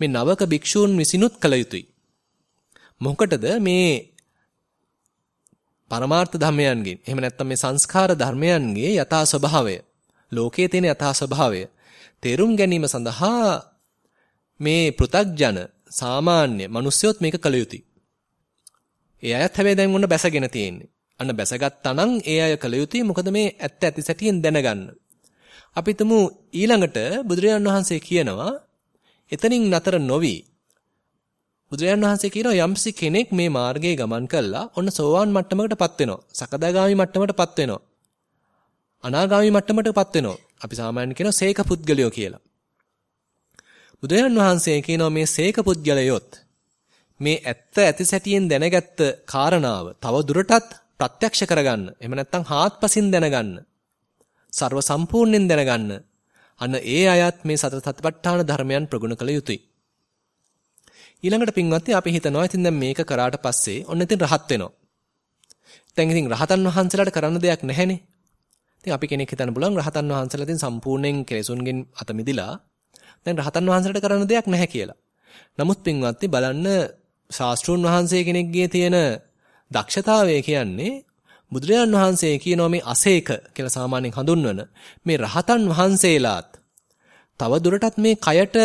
මේ නවක භික්ෂූන් විසිනුත් කළ යුතුය. මොකටද මේ පරමාර්ථ ධර්මයන්ගෙන් එහෙම නැත්නම් මේ සංස්කාර ධර්මයන්ගේ යථා ස්වභාවය ලෝකයේ තියෙන යථා ස්වභාවය තේරුම් ගැනීම සඳහා මේ පෘ탁ජන සාමාන්‍ය මිනිස්සුත් මේක කළ යුතුය. ඒ අයත් හැබැයි දැන් මොන බැසගෙන තියෙන්නේ. අන්න බැසගත්තා නම් ඒ අය කළ යුතුයි මොකද මේ ඇත්ත ඇති සැටියෙන් දැනගන්න. අපි තුමු ඊළඟට බුදුරජාණන් වහන්සේ කියනවා එතනින් නතර නොවි බුදුරජාණන් වහන්සේ කියනවා යම්සි කෙනෙක් මේ මාර්ගයේ ගමන් කළා ඔන්න සෝවාන් මට්ටමකටපත් වෙනවා. සකදාගාමි මට්ටමකටපත් වෙනවා. අනාගාමි මට්ටමකටපත් වෙනවා. අපි සාමාන්‍යයෙන් කියනවා සේක පුද්ගලයෝ කියලා. බුදුරජාණන් වහන්සේ කියනවා මේ සේක පුද්ගලයොත් මේ ඇත්ත ඇති සැටියෙන් දැනගත්ත කාරණාව තව දුරටත් ප්‍රත්‍යක්ෂ කරගන්න. එහෙම නැත්නම් හාත්පසින් දැනගන්න. ਸਰව සම්පූර්ණයෙන් දැනගන්න. අන්න ඒ අයත් මේ සතර සතිපට්ඨාන ධර්මයන් ප්‍රගුණ කළ යුතුයි. ඊළඟට පින්වත්නි අපි හිතනවා ඉතින් දැන් මේක කරාට පස්සේ ඔන්න ඉතින් රහත් වෙනවා. දැන් ඉතින් රහතන් වහන්සේලාට කරන්න දෙයක් නැහැනේ. ඉතින් අපි කෙනෙක් හිතන්න පුළුවන් රහතන් වහන්සේලා ඉතින් සම්පූර්ණයෙන් කෙලෙසුන්ගෙන් අත මිදිලා දැන් රහතන් වහන්සේලාට කරන්න දෙයක් නැහැ කියලා. නමුත් පින්වත්නි බලන්න ශාස්ත්‍රූන් වහන්සේ කෙනෙක්ගේ තියෙන දක්ෂතාවය කියන්නේ බුදුරජාන් වහන්සේ කියනවා මේ අසේක කියලා සාමාන්‍යයෙන් හඳුන්වන මේ රහතන් වහන්සේලාත් තව දුරටත් මේ කයට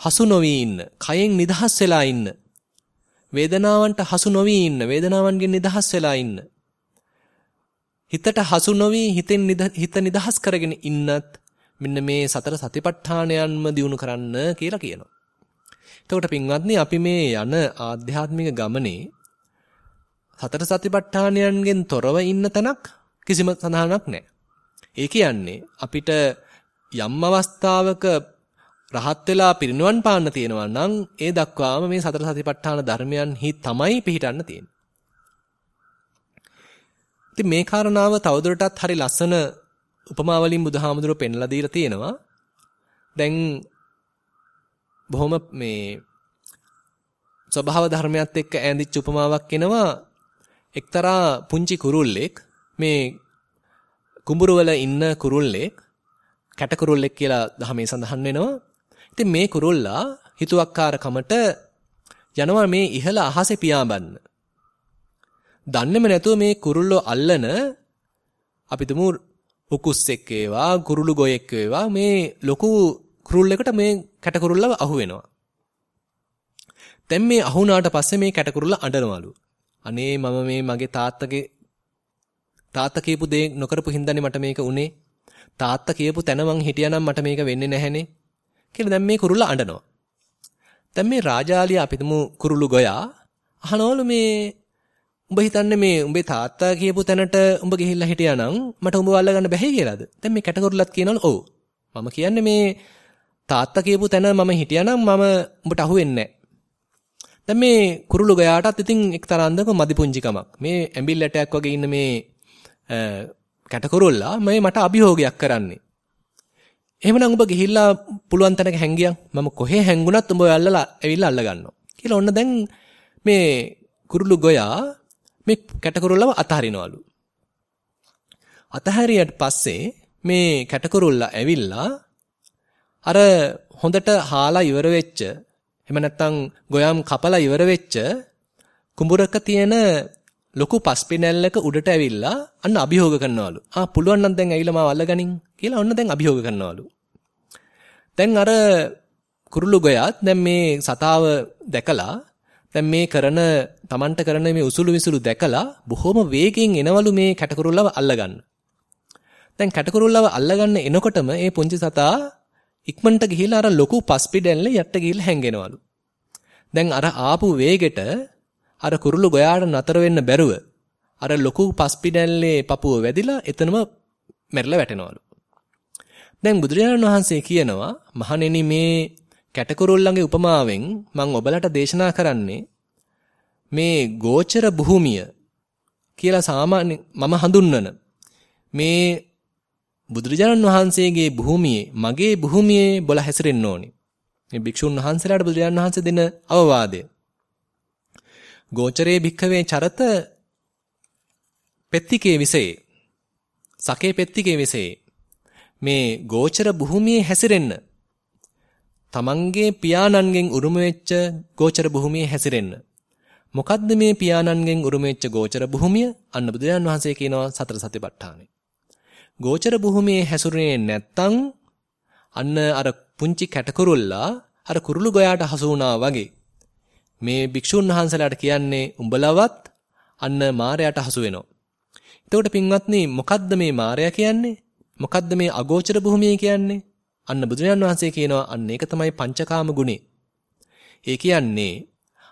හසු නොවි ඉන්න, කයෙන් නිදහස් වෙලා ඉන්න. වේදනාවන්ට හසු නොවි ඉන්න, වේදනාවන්ගෙන් නිදහස් වෙලා ඉන්න. හිතට හසු නොවි හිතෙන් හිත නිදහස් කරගෙන ඉන්නත් මෙන්න මේ සතර සතිපට්ඨානයන්ම දිනු කරන්න කියලා කියනවා. එතකොට පින්වත්නි අපි මේ යන ආධ්‍යාත්මික ගමනේ සතර සතිපට්ඨානයන්ගෙන් තොරව ඉන්න තැනක් කිසිම සඳහනක් නැහැ. ඒ කියන්නේ අපිට යම් අවස්ථාවක රහත් වෙලා පිරිනුවන් පාන්න තියෙනවා නම් ඒ දක්වාම මේ සතර සතිපට්ඨාන ධර්මයන්හි තමයි පිහිටන්න තියෙන්නේ. ඉතින් මේ කාරණාව තවදුරටත් හරි ලස්සන උපමා වලින් බුදුහාමුදුරුව පෙන්ලා දීලා තියෙනවා. දැන් බොහොම මේ ස්වභාව ධර්මයත් එක්ක ඈඳිච්ච උපමාවක් එනවා එක්තරා පුංචි කුරුල්ලෙක් මේ කුඹුරු වල ඉන්න කුරුල්ලෙක් කැට කුරුල්ලෙක් කියලා දහමේ සඳහන් වෙනවා. ඉතින් මේ කුරුල්ලා හිතුවක්කාරකමට යනවා මේ ඉහළ අහසේ පියාඹන්න. දන්නේම නැතුව මේ කුරුල්ලෝ අල්ලන අපි තුමු උකුස්සෙක් වේවා කුරුළු ගොයෙක් වේවා මේ ලොකු කුරුල්ලෙකුට මේ කැටකුරුල්ලව අහු වෙනවා. දැන් මේ අහුණාට පස්සේ මේ කැටකුරුල්ල අඬනවලු. අනේ මම මේ මගේ තාත්තගේ තාත්තා කියපු දේ නොකරපු හින්දානේ මට මේක උනේ. තාත්තා කියපු තැන මං හිටියානම් මට මේක වෙන්නේ නැහැනේ. කියලා දැන් මේ කුරුල්ල අඬනවා. දැන් මේ රාජාලිය අපිටම කුරුළු ගොයා අහනවලු මේ උඹ හිතන්නේ මේ උඹේ තාත්තා කියපු තැනට උඹ ගිහිල්ලා හිටියානම් මට උඹව අල්ලගන්න බැහැ කියලාද? දැන් මේ කැටගොරුලත් කියනවලු ඔව්. මම කියන්නේ මේ තාත්තා කියපු තැන මම හිටියානම් මම උඹට අහුවෙන්නේ නැහැ. දැන් මේ කුරුළු ගයාටත් ඉතින් එක්තරා අන්දක මදි පුංචිකමක්. මේ ඇඹිල් ඇටයක් වගේ ඉන්න මේ කැටකොරුල්ලා මේ මට අභියෝගයක් කරන්නේ. එහෙමනම් ඔබ ගිහිල්ලා පුළුවන් තැනක හැංගියන් මම කොහේ හැංගුණත් උඹ අල්ලලා ඇවිල්ලා අල්ල ගන්නවා. කියලා ඔන්න දැන් මේ කුරුළු ගොයා මේ කැටකොරුල්ලව අතහරිනවලු. අතහැරියට පස්සේ මේ කැටකොරුල්ලා ඇවිල්ලා අර හොඳට හාලා ඉවර වෙච්ච එහෙම නැත්නම් ගොයම් කපලා ඉවර වෙච්ච කුඹුරක තියෙන ලොකු පස්පිනැල්ලක උඩට ඇවිල්ලා අන්න අභියෝග කරනවලු. ආ පුළුවන් නම් දැන් ඇවිල්ලා මාව අල්ලගනින් කියලා ඔන්න දැන් අභියෝග කරනවලු. දැන් අර කුරුළු ගොයත් දැන් මේ සතාව දැකලා දැන් මේ කරන Tamanට කරන මේ උසුළු විසුළු දැකලා බොහොම වේගෙන් එනවලු මේ කැටකුරුල්ලව අල්ලගන්න. දැන් කැටකුරුල්ලව අල්ලගන්න එනකොටම ඒ පුංචි සතා ඉක්මනට ගිහිලා අර ලොකු පස්පිඩැල්ලේ යට ගිහිල්ලා හැංගෙනවලු. දැන් අර ආපු වේගෙට අර කුරුළු ගොයාට නතර වෙන්න බැරුව අර ලොකු පස්පිඩැල්ලේ පපුව වැදිලා එතනම මැරිලා වැටෙනවලු. දැන් බුදුරජාණන් වහන්සේ කියනවා මහණෙනි මේ කැටකුරුල්ලන්ගේ උපමාවෙන් මම ඔබලට දේශනා කරන්නේ මේ ගෝචර භූමිය කියලා සාමාන්‍ය මම හඳුන්වන මේ බුදුරජාණන් වහන්සේගේ භූමියේ මගේ භූමියේ බොල හැසිරෙන්න ඕනේ. මේ භික්ෂුන් වහන්සේලාට බුදුරජාණන් වහන්සේ දෙන අවවාදය. ගෝචරේ භික්ඛවේ චරත පෙත්තිකේ විසේ සකේ පෙත්තිකේ විසේ මේ ගෝචර භූමියේ හැසිරෙන්න තමන්ගේ පියාණන්ගෙන් උරුම වෙච්ච ගෝචර භූමියේ හැසිරෙන්න මොකද්ද මේ පියාණන්ගෙන් උරුම වෙච්ච ගෝචර භූමිය අන්න බුදුරජාන් වහන්සේ කියනවා සතර සතිපට්ඨානෙ ගෝචර භූමියේ හැසිරුනේ නැත්තම් අන්න අර පුංචි කැටකුරුල්ලා අර කුරුළු ගොයාට හසු වුණා වගේ මේ භික්ෂුන් වහන්සේලාට කියන්නේ උඹලවත් අන්න මායයට හසු වෙනවා. එතකොට පින්වත්නි මොකද්ද මේ මායя කියන්නේ? මොකද්ද මේ අගෝචර භූමිය කියන්නේ? අන්න බුදුරජාන් වහන්සේ කියනවා අන්න ඒක තමයි පංචකාම ගුණේ. ඒ කියන්නේ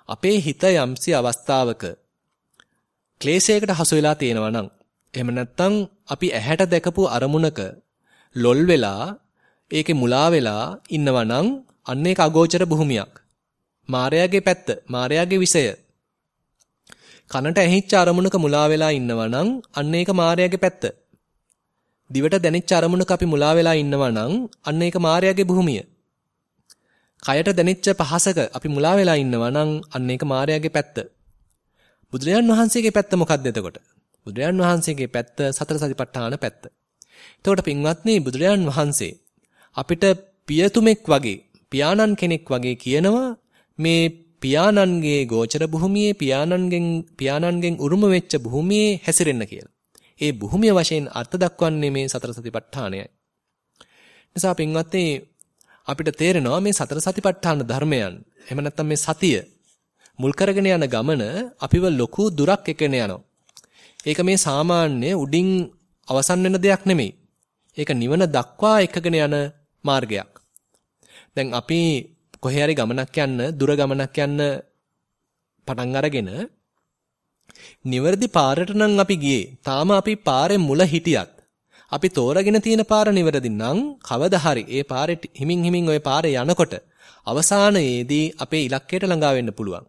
අපේ හිත යම්සි අවස්ථාවක ක්ලේශයකට හසු වෙලා තියෙනවා නම් එහෙම නැත්නම් අපි ඇහැට දැකපු අරමුණක ලොල් වෙලා ඒකේ මුලා වෙලා ඉන්නවා නම් අන්න ඒක අගෝචර භූමියක්. මායාගේ පැත්ත, මායාගේ විෂය. කනට ඇහිච්ච අරමුණක මුලා වෙලා ඉන්නවා නම් අන්න ඒක මායාගේ පැත්ත. දිවට දැනෙච්ච අරමුණක අපි මුලා වෙලා ඉන්නවා නම් අන්න ඒක මායාගේ භූමිය. කයට දැනෙච්ච පහසක අපි මුලා වෙලා ඉන්නවා නම් අන්න ඒක මායාගේ පැත්ත. බුදුරජාන් වහන්සේගේ පැත්ත මොකක්ද එතකොට? බුදුරජාන් වහන්සේගේ පැත්ත සතර සතිපට්ඨාන පැත්ත. එතකොට පින්වත්නි බුදුරජාන් වහන්සේ අපිට පියතුමෙක් වගේ පියාණන් කෙනෙක් වගේ කියනවා මේ පියාණන්ගේ ගෝචර භූමියේ පියාණන්ගෙන් පියාණන්ගෙන් උරුම වෙච්ච භූමියේ හැසිරෙන්න කියලා. ඒ භූමිය වශයෙන් අර්ථ දක්වන්නේ මේ සතර සතිපට්ඨානයයි. නිසා පින්වත්නි අපිට තේරෙනවා මේ සතර සතිපට්ඨාන ධර්මයන් එහෙම නැත්නම් මේ සතිය මුල් කරගෙන යන ගමන අපිව ලොකු දුරක් එකගෙන යනවා. ඒක මේ සාමාන්‍ය උඩින් අවසන් වෙන දෙයක් නෙමෙයි. ඒක නිවන දක්වා එකගෙන යන මාර්ගයක්. දැන් අපි කොහේ හරි ගමනක් යන්න දුර ගමනක් යන්න පටන් අරගෙන නිවැරදි පාරට නම් අපි ගියේ. තාම අපි පාරේ මුල හිටියත් අපි තෝරගෙන තියෙන පාර නිවැරදි නම් කවදා හරි ඒ පාරේ හිමින් හිමින් ওই පාරේ යනකොට අවසානයේදී අපේ ඉලක්කයට ළඟා වෙන්න පුළුවන්.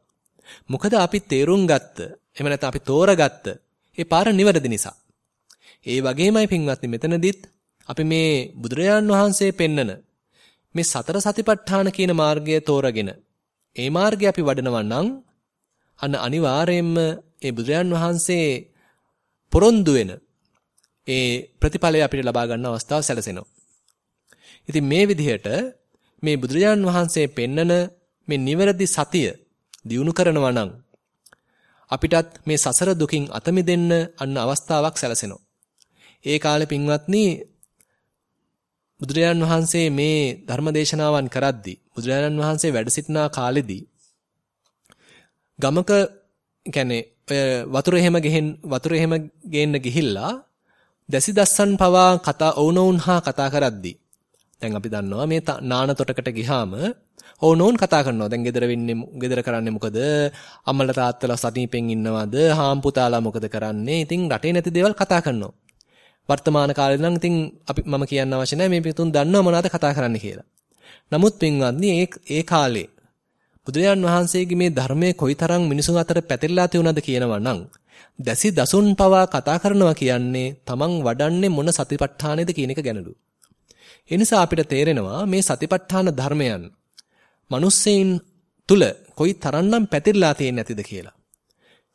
මොකද අපි තේරුම් ගත්ත, එහෙම නැත්නම් අපි තෝරගත්ත ඒ පාර නිවැරදි නිසා. ඒ වගේමයි පින්වත්නි මෙතනදිත් අපි මේ බුදුරජාන් වහන්සේ පෙන්නන මේ සතර සතිපට්ඨාන කියන මාර්ගය තෝරගෙන ඒ මාර්ගය අපි වඩනවා නම් අන්න අනිවාර්යයෙන්ම ඒ බුදුරජාන් වහන්සේ පොරොන්දු වෙන ඒ ප්‍රතිඵලය අපිට ලබා ගන්න අවස්ථාව සැලසෙනවා. ඉතින් මේ විදිහට මේ බුදුරජාන් වහන්සේ පෙන්නන මේ නිවැරදි සතිය දියුණු කරනවා නම් අපිටත් මේ සසර දුකින් අත මිදෙන්න අන්න අවස්ථාවක් සැලසෙනවා. ඒ කාලේ පින්වත්නි බුදුරජාණන් වහන්සේ මේ ධර්මදේශනාවන් කරද්දී බුදුරජාණන් වහන්සේ වැඩ සිටිනා කාලෙදී ගමක කියන්නේ වතුර එහෙම ගෙහෙන් වතුර එහෙම ගේන්න ගිහිල්ලා දැසි දස්සන් පවා කතා ඔවුනොවුන් හා කතා කරද්දී දැන් අපි දන්නවා මේ නාන තොටකට ගිහාම ඔවුනොවුන් කතා කරනවා. දැන් ගෙදර වෙන්නේ ගෙදර කරන්නේ මොකද? අම්මලා තාත්තලා සනීපෙන් ඉන්නවද? හාම් පුතාලා මොකද කරන්නේ? ඉතින් රටේ නැති දේවල් කතා කරනවා. වර්තමාන කාලේ නම් ඉතින් අපි මම කියන්න අවශ්‍ය නැහැ මේ පිටුන් දන්නව මොනවද කතා කරන්න කියලා. නමුත් පින්වත්නි ඒ ඒ කාලේ බුදුරජාන් වහන්සේගේ මේ ධර්මයේ කොයිතරම් මිනිසුන් අතර පැතිරලා තියුණාද කියනවා නම් දැසි දසුන් පවා කතා කරනවා කියන්නේ තමන් වඩන්නේ මොන සතිපට්ඨානෙද කියන එක ගැනලු. ඒ නිසා අපිට තේරෙනවා මේ සතිපට්ඨාන ධර්මයන් මිනිස්සෙයින් තුල කොයි තරම්නම් පැතිරලා තියෙන්නේ නැතිද කියලා.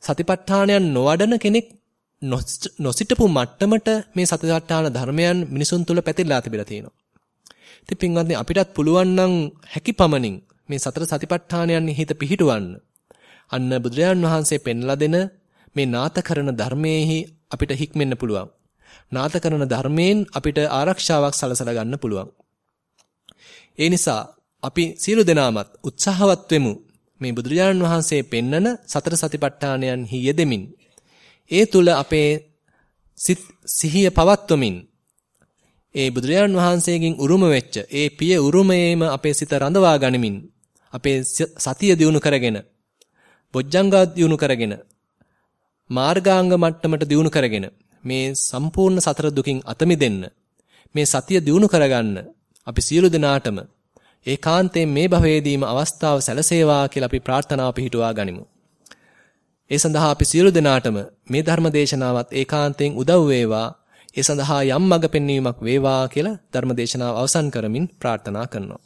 සතිපට්ඨානයන් නොවඩන කෙනෙක් නොසිටපු මට්ටමට මේ සතිපට්ඨාන ධර්මයන් මිනිසුන් තුල පැතිරලා තිබිලා තියෙනවා. ඉතින් පින්වත්නි අපිටත් පුළුවන් නම් හැකි පමණින් මේ සතර සතිපට්ඨානයන් හිත පිහිටවන්න. අන්න බුදුරජාන් වහන්සේ පෙන්ලා දෙන මේ නාත කරන ධර්මයේහි අපිට හික්මෙන්න පුළුවන්. නාත කරන ධර්මයෙන් අපිට ආරක්ෂාවක් සලසලා ගන්න පුළුවන්. ඒ නිසා අපි සියලු දෙනාමත් උත්සාහවත් වෙමු මේ බුදුරජාණන් වහන්සේ පෙන්නන සතර සතිපට්ඨානයන්හි යෙදෙමින් ඒ තුල අපේ සිත් සිහිය පවත්වමින් ඒ බුදුරජාණන් වහන්සේගෙන් උරුම වෙච්ච ඒ පිය උරුමයේම අපේ සිත රඳවා ගනිමින් අපේ සතිය දියුණු කරගෙන බොජ්ජංගා දියුණු කරගෙන මාර්ගාංග මට්ටමට දියුණු කරගෙන මේ සම්පූර්ණ සතර දුකින් අත මිදෙන්න මේ සතිය දියුණු කරගන්න අපි සියලු දෙනාටම ඒකාන්තයෙන් මේ භවයේදීම අවස්ථාව සැලසේවා කියලා අපි ප්‍රාර්ථනාව පිහිටුවා ගනිමු. ඒ සඳහා අපි සියලු දෙනාටම මේ ධර්ම දේශනාවත් ඒකාන්තයෙන් උදව් වේවා. ඒ සඳහා යම් මඟ පෙන්වීමක් වේවා කියලා ධර්ම දේශනාව අවසන් කරමින් ප්‍රාර්ථනා කරනවා.